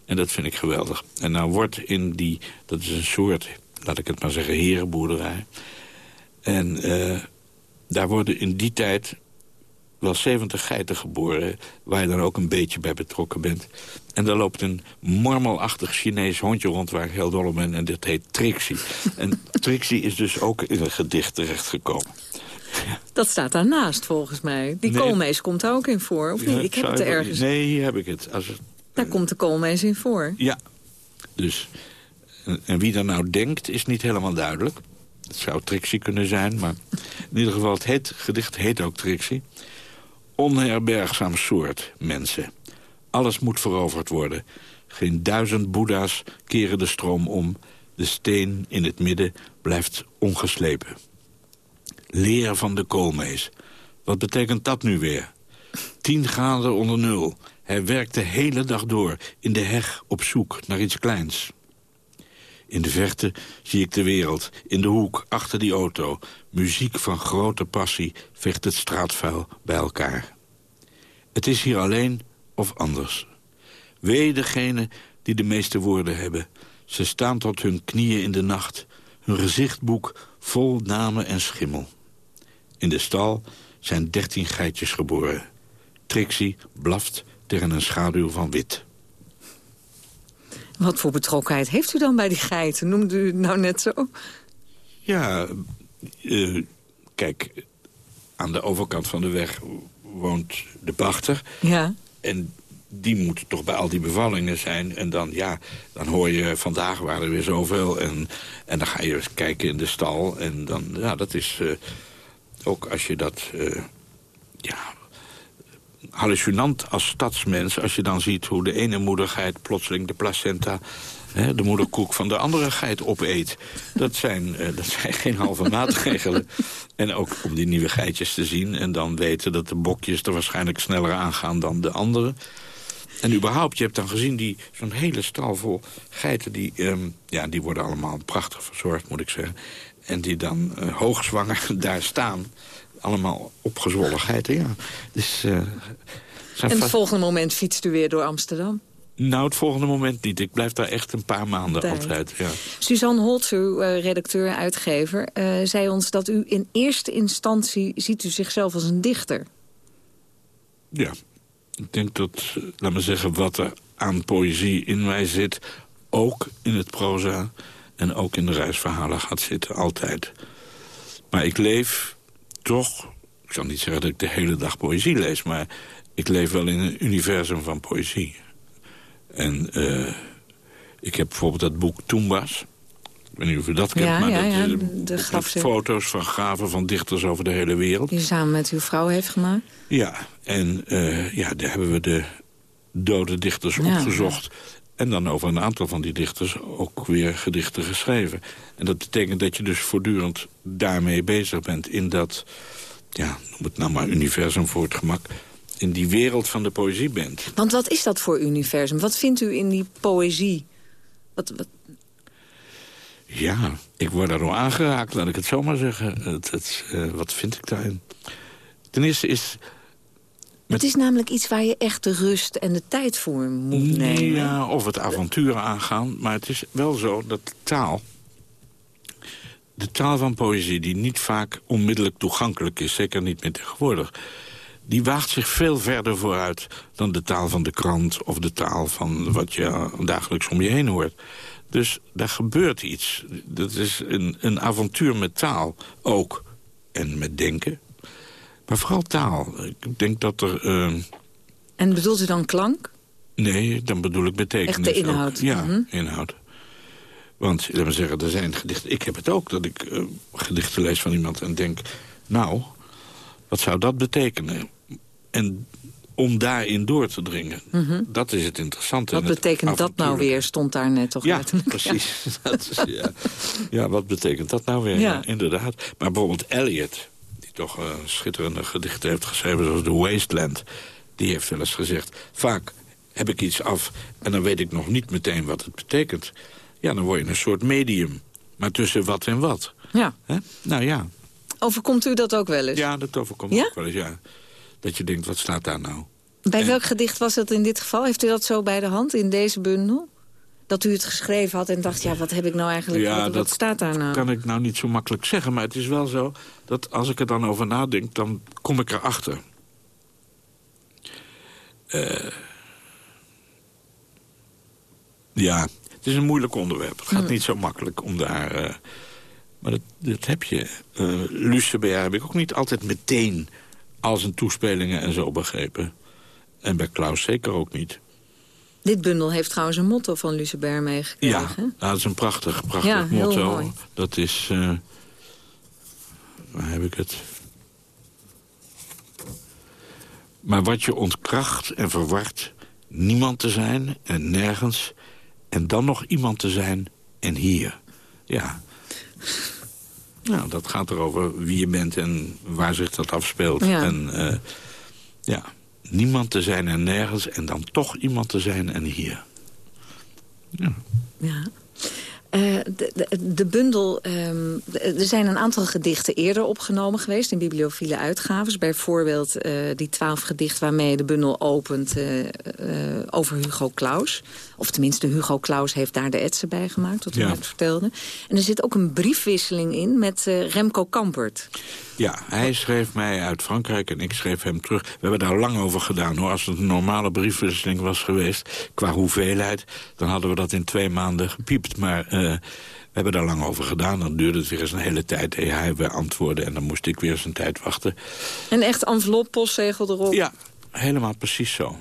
En dat vind ik geweldig. En dan wordt in die, dat is een soort laat ik het maar zeggen, herenboerderij. En uh, daar worden in die tijd wel 70 geiten geboren... waar je dan ook een beetje bij betrokken bent. En daar loopt een mormelachtig Chinees hondje rond waar ik heel dol op ben... en dit heet Trixie. en Trixie is dus ook in een gedicht terechtgekomen. Dat staat daarnaast, volgens mij. Die nee. koolmees komt daar ook in voor, of niet? ik heb het er ergens. Nee, hier heb ik het. Als het... Daar komt de koolmees in voor. Ja, dus en wie daar nou denkt, is niet helemaal duidelijk. Het zou Trixie kunnen zijn, maar in ieder geval... het gedicht heet ook Trixie. Onherbergzaam soort mensen. Alles moet veroverd worden. Geen duizend boeddha's keren de stroom om. De steen in het midden blijft ongeslepen. Leer van de koolmees. Wat betekent dat nu weer? Tien graden onder nul. Hij werkt de hele dag door in de heg op zoek naar iets kleins. In de verte zie ik de wereld, in de hoek, achter die auto. Muziek van grote passie vecht het straatvuil bij elkaar. Het is hier alleen of anders. Wee degene die de meeste woorden hebben. Ze staan tot hun knieën in de nacht. Hun gezichtboek vol namen en schimmel. In de stal zijn dertien geitjes geboren. Trixie blaft tegen een schaduw van wit. Wat voor betrokkenheid heeft u dan bij die geiten? Noemde u het nou net zo? Ja, eh, kijk, aan de overkant van de weg woont de pachter. Ja. En die moet toch bij al die bevallingen zijn. En dan, ja, dan hoor je, vandaag waren er weer zoveel. En, en dan ga je eens kijken in de stal. En dan, ja, dat is eh, ook als je dat, uh, ja, hallucinant als stadsmens... als je dan ziet hoe de ene moedergeit plotseling de placenta... Hè, de moederkoek van de andere geit opeet. Dat zijn, uh, dat zijn geen halve maatregelen. En ook om die nieuwe geitjes te zien... en dan weten dat de bokjes er waarschijnlijk sneller aangaan dan de andere... En überhaupt, je hebt dan gezien die zo'n hele stal vol geiten... Die, um, ja, die worden allemaal prachtig verzorgd, moet ik zeggen. En die dan uh, hoogzwanger daar staan. Allemaal opgezwollen geiten, ja. Dus, uh, en het volgende moment fietst u weer door Amsterdam? Nou, het volgende moment niet. Ik blijf daar echt een paar maanden Tijd. altijd. Ja. Suzanne Holtz, uw uh, redacteur en uitgever, uh, zei ons dat u in eerste instantie ziet u zichzelf als een dichter. Ja, ik denk dat, laat me zeggen, wat er aan poëzie in mij zit... ook in het proza en ook in de reisverhalen gaat zitten, altijd. Maar ik leef toch... Ik zal niet zeggen dat ik de hele dag poëzie lees... maar ik leef wel in een universum van poëzie. En uh, ik heb bijvoorbeeld dat boek Toembas. Ik weet niet of u dat kent, ja, maar ja, dat ja, is de foto's van graven van dichters over de hele wereld. Die samen met uw vrouw heeft gemaakt? Ja, en uh, ja, daar hebben we de dode dichters opgezocht. En dan over een aantal van die dichters ook weer gedichten geschreven. En dat betekent dat je dus voortdurend daarmee bezig bent... in dat, ja, noem het nou maar universum voor het gemak... in die wereld van de poëzie bent. Want wat is dat voor universum? Wat vindt u in die poëzie? Wat, wat... Ja, ik word daardoor aangeraakt, laat ik het zo maar zeggen. Het, het, uh, wat vind ik daarin? Ten eerste is... Het is namelijk iets waar je echt de rust en de tijd voor moet nemen. Ja, of het avontuur aangaan. Maar het is wel zo dat de taal... de taal van poëzie, die niet vaak onmiddellijk toegankelijk is... zeker niet meer tegenwoordig... die waagt zich veel verder vooruit dan de taal van de krant... of de taal van wat je dagelijks om je heen hoort. Dus daar gebeurt iets. Dat is een, een avontuur met taal ook. En met denken. Maar vooral taal. Ik denk dat er... Uh... En bedoelt u dan klank? Nee, dan bedoel ik betekenis de inhoud? Ook. Ja, mm -hmm. inhoud. Want, laat me zeggen, er zijn gedichten... Ik heb het ook, dat ik uh, gedichten lees van iemand en denk... Nou, wat zou dat betekenen? En om daarin door te dringen. Mhm. Mm -hmm. Dat is het interessante. Wat betekent dat nou weer, stond daar net toch ja. Precies. Ja. Is, ja. ja, wat betekent dat nou weer? Ja. Inderdaad. Maar bijvoorbeeld Eliot, toch uh, schitterende gedichten heeft geschreven... zoals The Wasteland, die heeft wel eens gezegd... vaak heb ik iets af en dan weet ik nog niet meteen wat het betekent. Ja, dan word je een soort medium. Maar tussen wat en wat. Ja. Nou ja. Overkomt u dat ook wel eens? Ja, dat overkomt ja? ook wel eens, ja. Dat je denkt, wat staat daar nou? Bij en... welk gedicht was dat in dit geval? Heeft u dat zo bij de hand in deze bundel? Dat u het geschreven had en dacht, ja, wat heb ik nou eigenlijk... Ja, wat, dat staat daar nou? kan ik nou niet zo makkelijk zeggen. Maar het is wel zo dat als ik er dan over nadenk, dan kom ik erachter. Uh, ja, het is een moeilijk onderwerp. Het gaat Hmm. niet zo makkelijk om daar... Uh, maar dat, dat heb je. Uh, Lucebert heb ik ook niet altijd meteen al zijn toespelingen en zo begrepen. En bij Klaus zeker ook niet. Dit bundel heeft trouwens een motto van Lucebert meegekregen. Ja, nou, dat is een prachtig, prachtig ja, motto. Mooi. Dat is... Uh, waar heb ik het? Maar wat je ontkracht en verwart... niemand te zijn en nergens... en dan nog iemand te zijn en hier. Ja. Nou, dat gaat erover wie je bent en waar zich dat afspeelt. Ja. En uh, ja, niemand te zijn en nergens... en dan toch iemand te zijn en hier. Ja. ja. Eh, de, de, de, bundel, ehm, er zijn een aantal gedichten eerder opgenomen geweest... in bibliophile uitgaves. Bijvoorbeeld uh, die twaalf gedichten waarmee de bundel opent over Hugo Claus. Of tenminste, Hugo Claus heeft daar de etsen bij gemaakt, wat u ja. net vertelde. En er zit ook een briefwisseling in met Remco Kampert. Ja, hij schreef mij uit Frankrijk en ik schreef hem terug. We hebben daar lang over gedaan. Hoor. Als het een normale briefwisseling was geweest, qua hoeveelheid... dan hadden we dat in twee maanden gepiept. Maar we hebben daar lang over gedaan. Dan duurde het weer eens een hele tijd. Hij weer en dan moest ik weer eens een tijd wachten. Een echt envelop, postzegel erop? Ja, helemaal precies zo.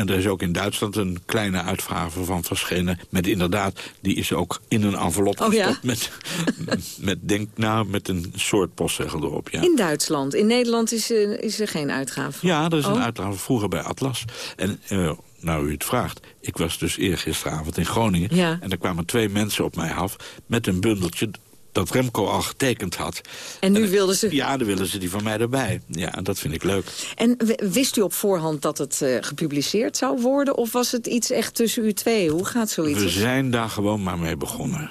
En er is ook in Duitsland een kleine uitgave van verschenen. Met inderdaad, die is ook in een envelop oh. Ja? Met, met, denk nou, met een soort postzegel erop. Ja. In Duitsland? In Nederland is, uh, is er geen uitgave? Ja, er is oh. een uitgave vroeger bij Atlas. En uh, nou u het vraagt, ik was dus eergisteravond in Groningen... Ja. en er kwamen twee mensen op mij af met een bundeltje dat Remco al getekend had. En nu wilden ze... Ja, dan willen ze die van mij erbij. Ja, en dat vind ik leuk. En wist u op voorhand dat het uh, gepubliceerd zou worden? Of was het iets echt tussen u twee? Hoe gaat zoiets? We zijn daar gewoon maar mee begonnen.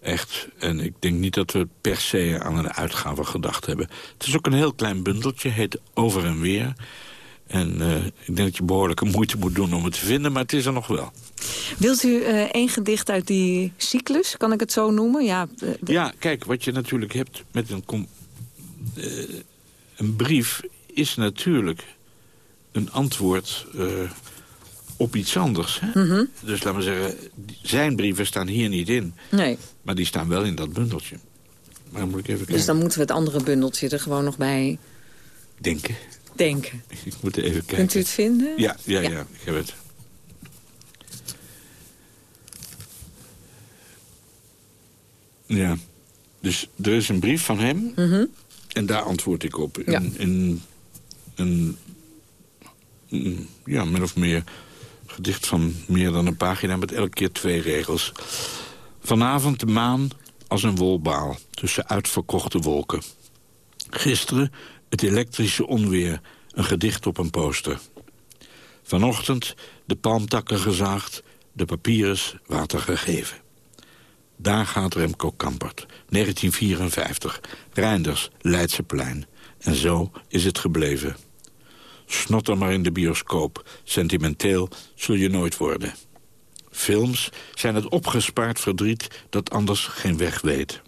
Echt. En ik denk niet dat we per se aan een uitgave gedacht hebben. Het is ook een heel klein bundeltje, heet Over en Weer... En uh, ik denk dat je behoorlijke moeite moet doen om het te vinden, maar het is er nog wel. Wilt u uh, één gedicht uit die cyclus, kan ik het zo noemen? Ja, de... ja kijk, wat je natuurlijk hebt met een, uh, een brief... is natuurlijk een antwoord op iets anders. Hè? Mm -hmm. Dus laten we zeggen, zijn brieven staan hier niet in. Nee. Maar die staan wel in dat bundeltje. Maar dan moet ik even kijken. Dus dan moeten we het andere bundeltje er gewoon nog bij... Denken denken. Ik moet even kijken. Kunt u het vinden? Ja, ja, ja. ja ik heb het. Ja. Dus er is een brief van hem. Mm -hmm. En daar antwoord ik op. In, ja. in een, een, ja, min of meer gedicht van meer dan een pagina... met elke keer twee regels. Vanavond de maan als een wolbaal tussen uitverkochte wolken. Gisteren het elektrische onweer, een gedicht op een poster. Vanochtend de palmtakken gezaagd, de papyrus water gegeven. Daar gaat Remco Kampert, 1954, Reinders, Leidseplein. En zo is het gebleven. Snotter maar in de bioscoop, sentimenteel zul je nooit worden. Films zijn het opgespaard verdriet dat anders geen weg weet.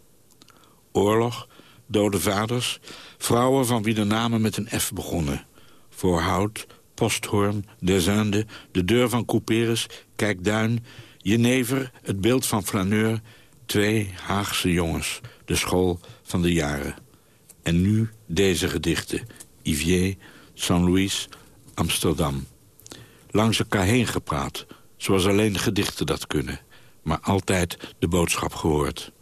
Oorlog, dode vaders, vrouwen van wie de namen met een F begonnen. Voorhout, Posthoorn, Desinde, de deur van Couperus, Kijkduin, Jenever, het beeld van Flaneur, twee Haagse jongens, de school van de jaren. En nu deze gedichten, Ivier, St. Louis, Amsterdam. Langs elkaar heen gepraat, zoals alleen gedichten dat kunnen, maar altijd de boodschap gehoord.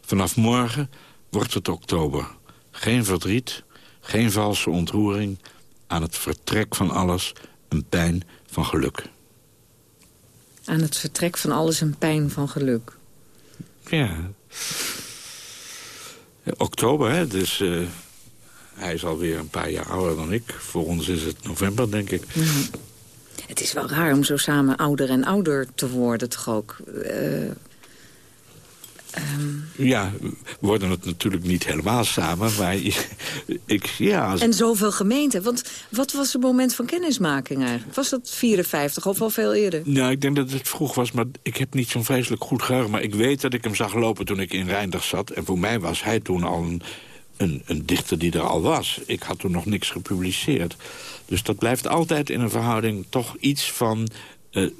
Vanaf morgen wordt het oktober. Geen verdriet, geen valse ontroering. Aan het vertrek van alles een pijn van geluk. Aan het vertrek van alles een pijn van geluk. Ja. Oktober, hè, dus uh, hij is alweer een paar jaar ouder dan ik. Voor ons is het november, denk ik. Mm -hmm. Het is wel raar om zo samen ouder en ouder te worden, toch ook? Uh, Um... Ja, we worden het natuurlijk niet helemaal samen, maar ik, ja... Als... En zoveel gemeenten, want wat was het moment van kennismaking eigenlijk? Was dat 54 of al veel eerder? Nou, ik denk dat het vroeg was, maar ik heb niet zo'n vreselijk goed geheugen. Maar ik weet dat ik hem zag lopen toen ik in Rijndag zat. En voor mij was hij toen al een, een, een dichter die er al was. Ik had toen nog niks gepubliceerd. Dus dat blijft altijd in een verhouding toch iets van... Uh,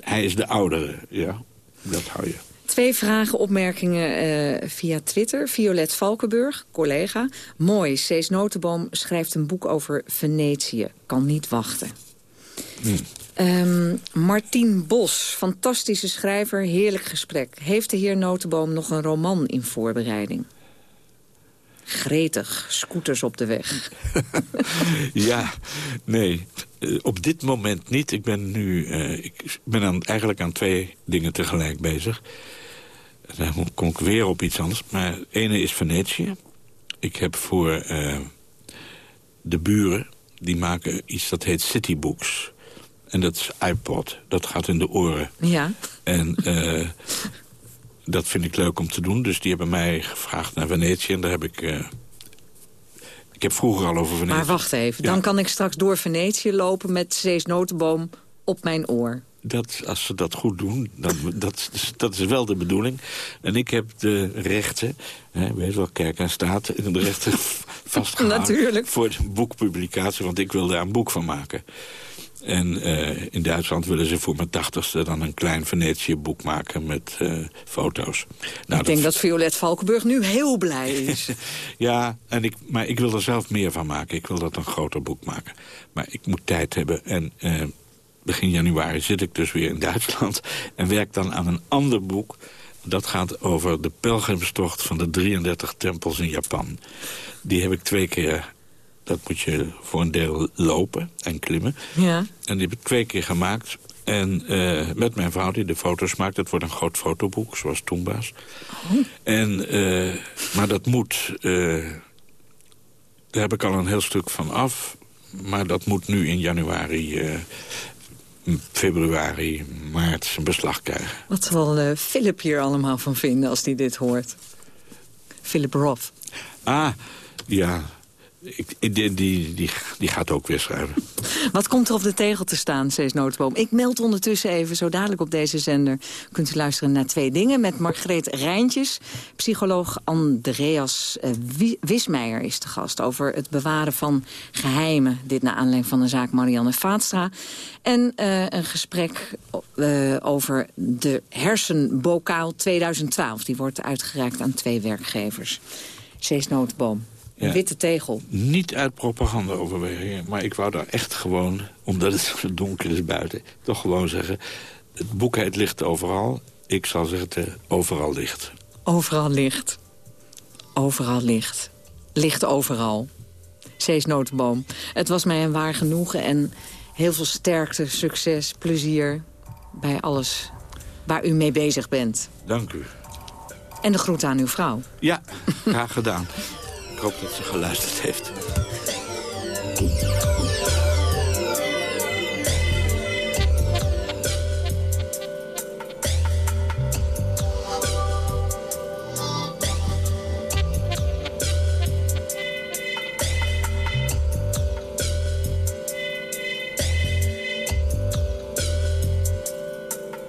hij is de oudere, ja. Dat hou je. Twee vragen, opmerkingen uh, via Twitter. Violet Valkenburg, collega. Mooi, Cees Notenboom schrijft een boek over Venetië. Kan niet wachten. Hmm. Um, Martien Bos, fantastische schrijver, heerlijk gesprek. Heeft de heer Notenboom nog een roman in voorbereiding? Gretig, scooters op de weg. ja, nee. Uh, op dit moment niet. Ik ben nu uh, ik ben aan, eigenlijk aan twee dingen tegelijk bezig. Dan kom ik weer op iets anders. Maar het ene is Venetië. Ik heb voor uh, de buren, die maken iets dat heet Citybooks. En dat is iPod. Dat gaat in de oren. Ja. En uh, dat vind ik leuk om te doen. Dus die hebben mij gevraagd naar Venetië. En daar heb ik... Uh, ik heb vroeger al over Venetië... Maar wacht even, dan kan ik straks door Venetië lopen... met Cees Notenboom op mijn oor. Dat, als ze dat goed doen, dan, dat, dat is wel de bedoeling. En ik heb de rechten, hè, weet wel, kerk en staat... de rechten vastgehouden Natuurlijk. voor de boekpublicatie... want ik wil daar een boek van maken. En uh, in Duitsland willen ze voor mijn tachtigste dan een klein Venetië-boek maken met uh, foto's. Nou, ik denk dat Violet Valkenburg nu heel blij is. ja, en ik, maar ik wil er zelf meer van maken. Ik wil dat een groter boek maken. Maar ik moet tijd hebben en... Uh, begin januari zit ik dus weer in Duitsland... en werk dan aan een ander boek. Dat gaat over de pelgrimstocht van de 33 tempels in Japan. Die heb ik twee keer dat moet je voor een deel lopen en klimmen. Ja. En die heb ik twee keer gemaakt. En uh, met mijn vrouw die de foto's maakt. Het wordt een groot fotoboek, zoals Toomba's. Oh. En, uh, maar dat moet... Uh, daar heb ik al een heel stuk van af. Maar dat moet nu in januari, februari, maart zijn beslag krijgen. Wat zal Philip hier allemaal van vinden als hij dit hoort? Philip Roth. Ah, ja... Die, die, die, die, gaat ook weer schrijven. Wat komt er op de tegel te staan, Cees Nootboom? Ik meld ondertussen even, zo dadelijk op deze zender... kunt u luisteren naar twee dingen met Margreet Rijntjes. Psycholoog Andreas uh, Wismeijer is de gast... over het bewaren van geheimen. Dit naar aanleiding van de zaak Marianne Vaatstra. En uh, een gesprek uh, over de hersenbokaal 2012. Die wordt uitgereikt aan twee werkgevers. Cees Nootboom. Een witte tegel. Niet uit propaganda overwegingen, maar ik wou daar echt gewoon... omdat het zo donker is buiten, toch gewoon zeggen... het boek heet Licht Overal. Ik zal zeggen overal licht. Overal licht. Overal licht. Licht overal. Cees Notenboom. Het was mij een waar genoegen en heel veel sterkte, succes, plezier... bij alles waar u mee bezig bent. Dank u. En de groet aan uw vrouw. Ja, graag gedaan. Hoop dat ze geluisterd heeft.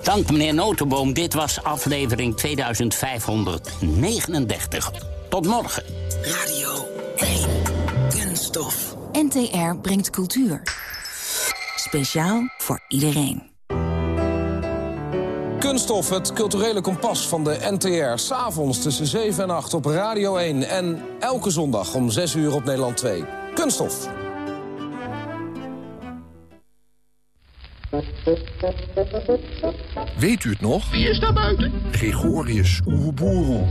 Dank meneer Notenboom. Dit was aflevering 2539. Tot morgen. Radio 1. Kunststof. NTR brengt cultuur. Speciaal voor iedereen. Kunststof, het culturele kompas van de NTR. S'avonds tussen 7 en 8 op Radio 1. En elke zondag om 6 uur op Nederland 2. Kunststof. Weet u het nog? Wie is daar buiten? Gregorius Oeboerel.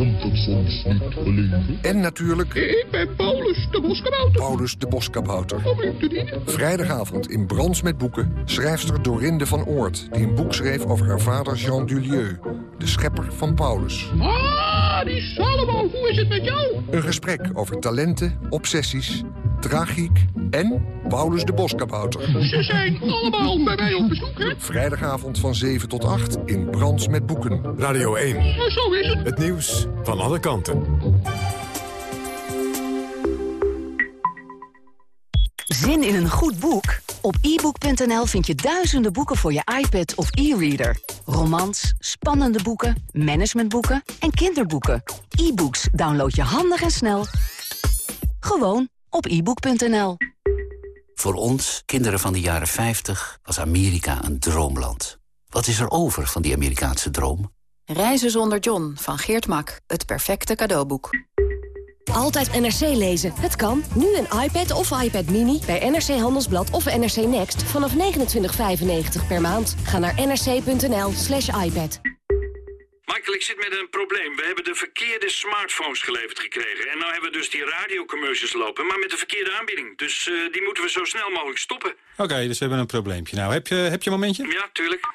En natuurlijk... Ik ben Paulus de Boskabouter. Paulus de Boskabouter. Om u te dienen. Vrijdagavond in Brands met Boeken... schrijfster Dorinde van Oort... die een boek schreef over haar vader Jean Dulieu... de schepper van Paulus. Ah, die Salomo, hoe is het met jou? Een gesprek over talenten, obsessies, tragiek en Paulus de Boskabouter. Ze zijn allemaal bij mij op bezoek, hè? Vrijdagavond van 7 tot 8 in Brands met Boeken. Radio 1. zo is het. Het nieuws van alle kanten. Zin in een goed boek? Op ebook.nl vind je duizenden boeken voor je iPad of e-reader. Romans, spannende boeken, managementboeken en kinderboeken. E-books download je handig en snel. Gewoon op ebook.nl. Voor ons, kinderen van de jaren 50, was Amerika een droomland. Wat is er over van die Amerikaanse droom? Reizen zonder John van Geert Mak. Het perfecte cadeauboek. Altijd NRC lezen. Het kan. Nu een iPad of iPad Mini bij NRC Handelsblad of NRC Next vanaf 29,95 per maand. Ga naar nrc.nl slash iPad. Michael, ik zit met een probleem. We hebben de verkeerde smartphones geleverd gekregen. En nou hebben we dus die radiocommercials lopen, maar met de verkeerde aanbieding. Dus uh, die moeten we zo snel mogelijk stoppen. Oké, okay, dus we hebben een probleempje. Nou, heb je, heb je een momentje? Ja, tuurlijk.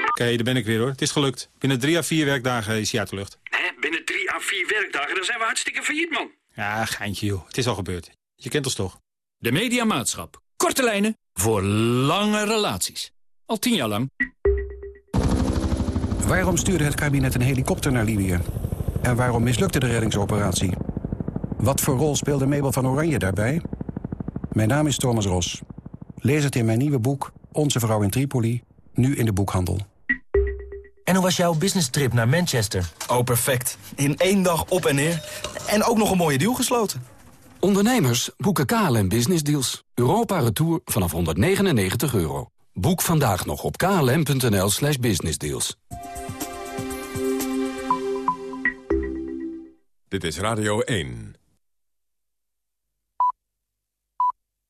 Oké, okay, daar ben ik weer hoor. Het is gelukt. Binnen drie à vier werkdagen is hij uit de lucht. Hè? Binnen drie à vier werkdagen? Dan zijn we hartstikke failliet, man. Ja, geintje joh. Het is al gebeurd. Je kent ons toch? De Mediamaatschap. Korte lijnen voor lange relaties. Al tien jaar lang. Waarom stuurde het kabinet een helikopter naar Libië? En waarom mislukte de reddingsoperatie? Wat voor rol speelde Mabel van Oranje daarbij? Mijn naam is Thomas Ros. Lees het in mijn nieuwe boek Onze Vrouw in Tripoli, nu in de boekhandel. En hoe was jouw business trip naar Manchester? Oh, perfect. In één dag op en neer. En ook nog een mooie deal gesloten. Ondernemers boeken KLM Business Deals. Europa Retour vanaf 199 euro. Boek vandaag nog op klm.nl slash businessdeals. Dit is Radio 1.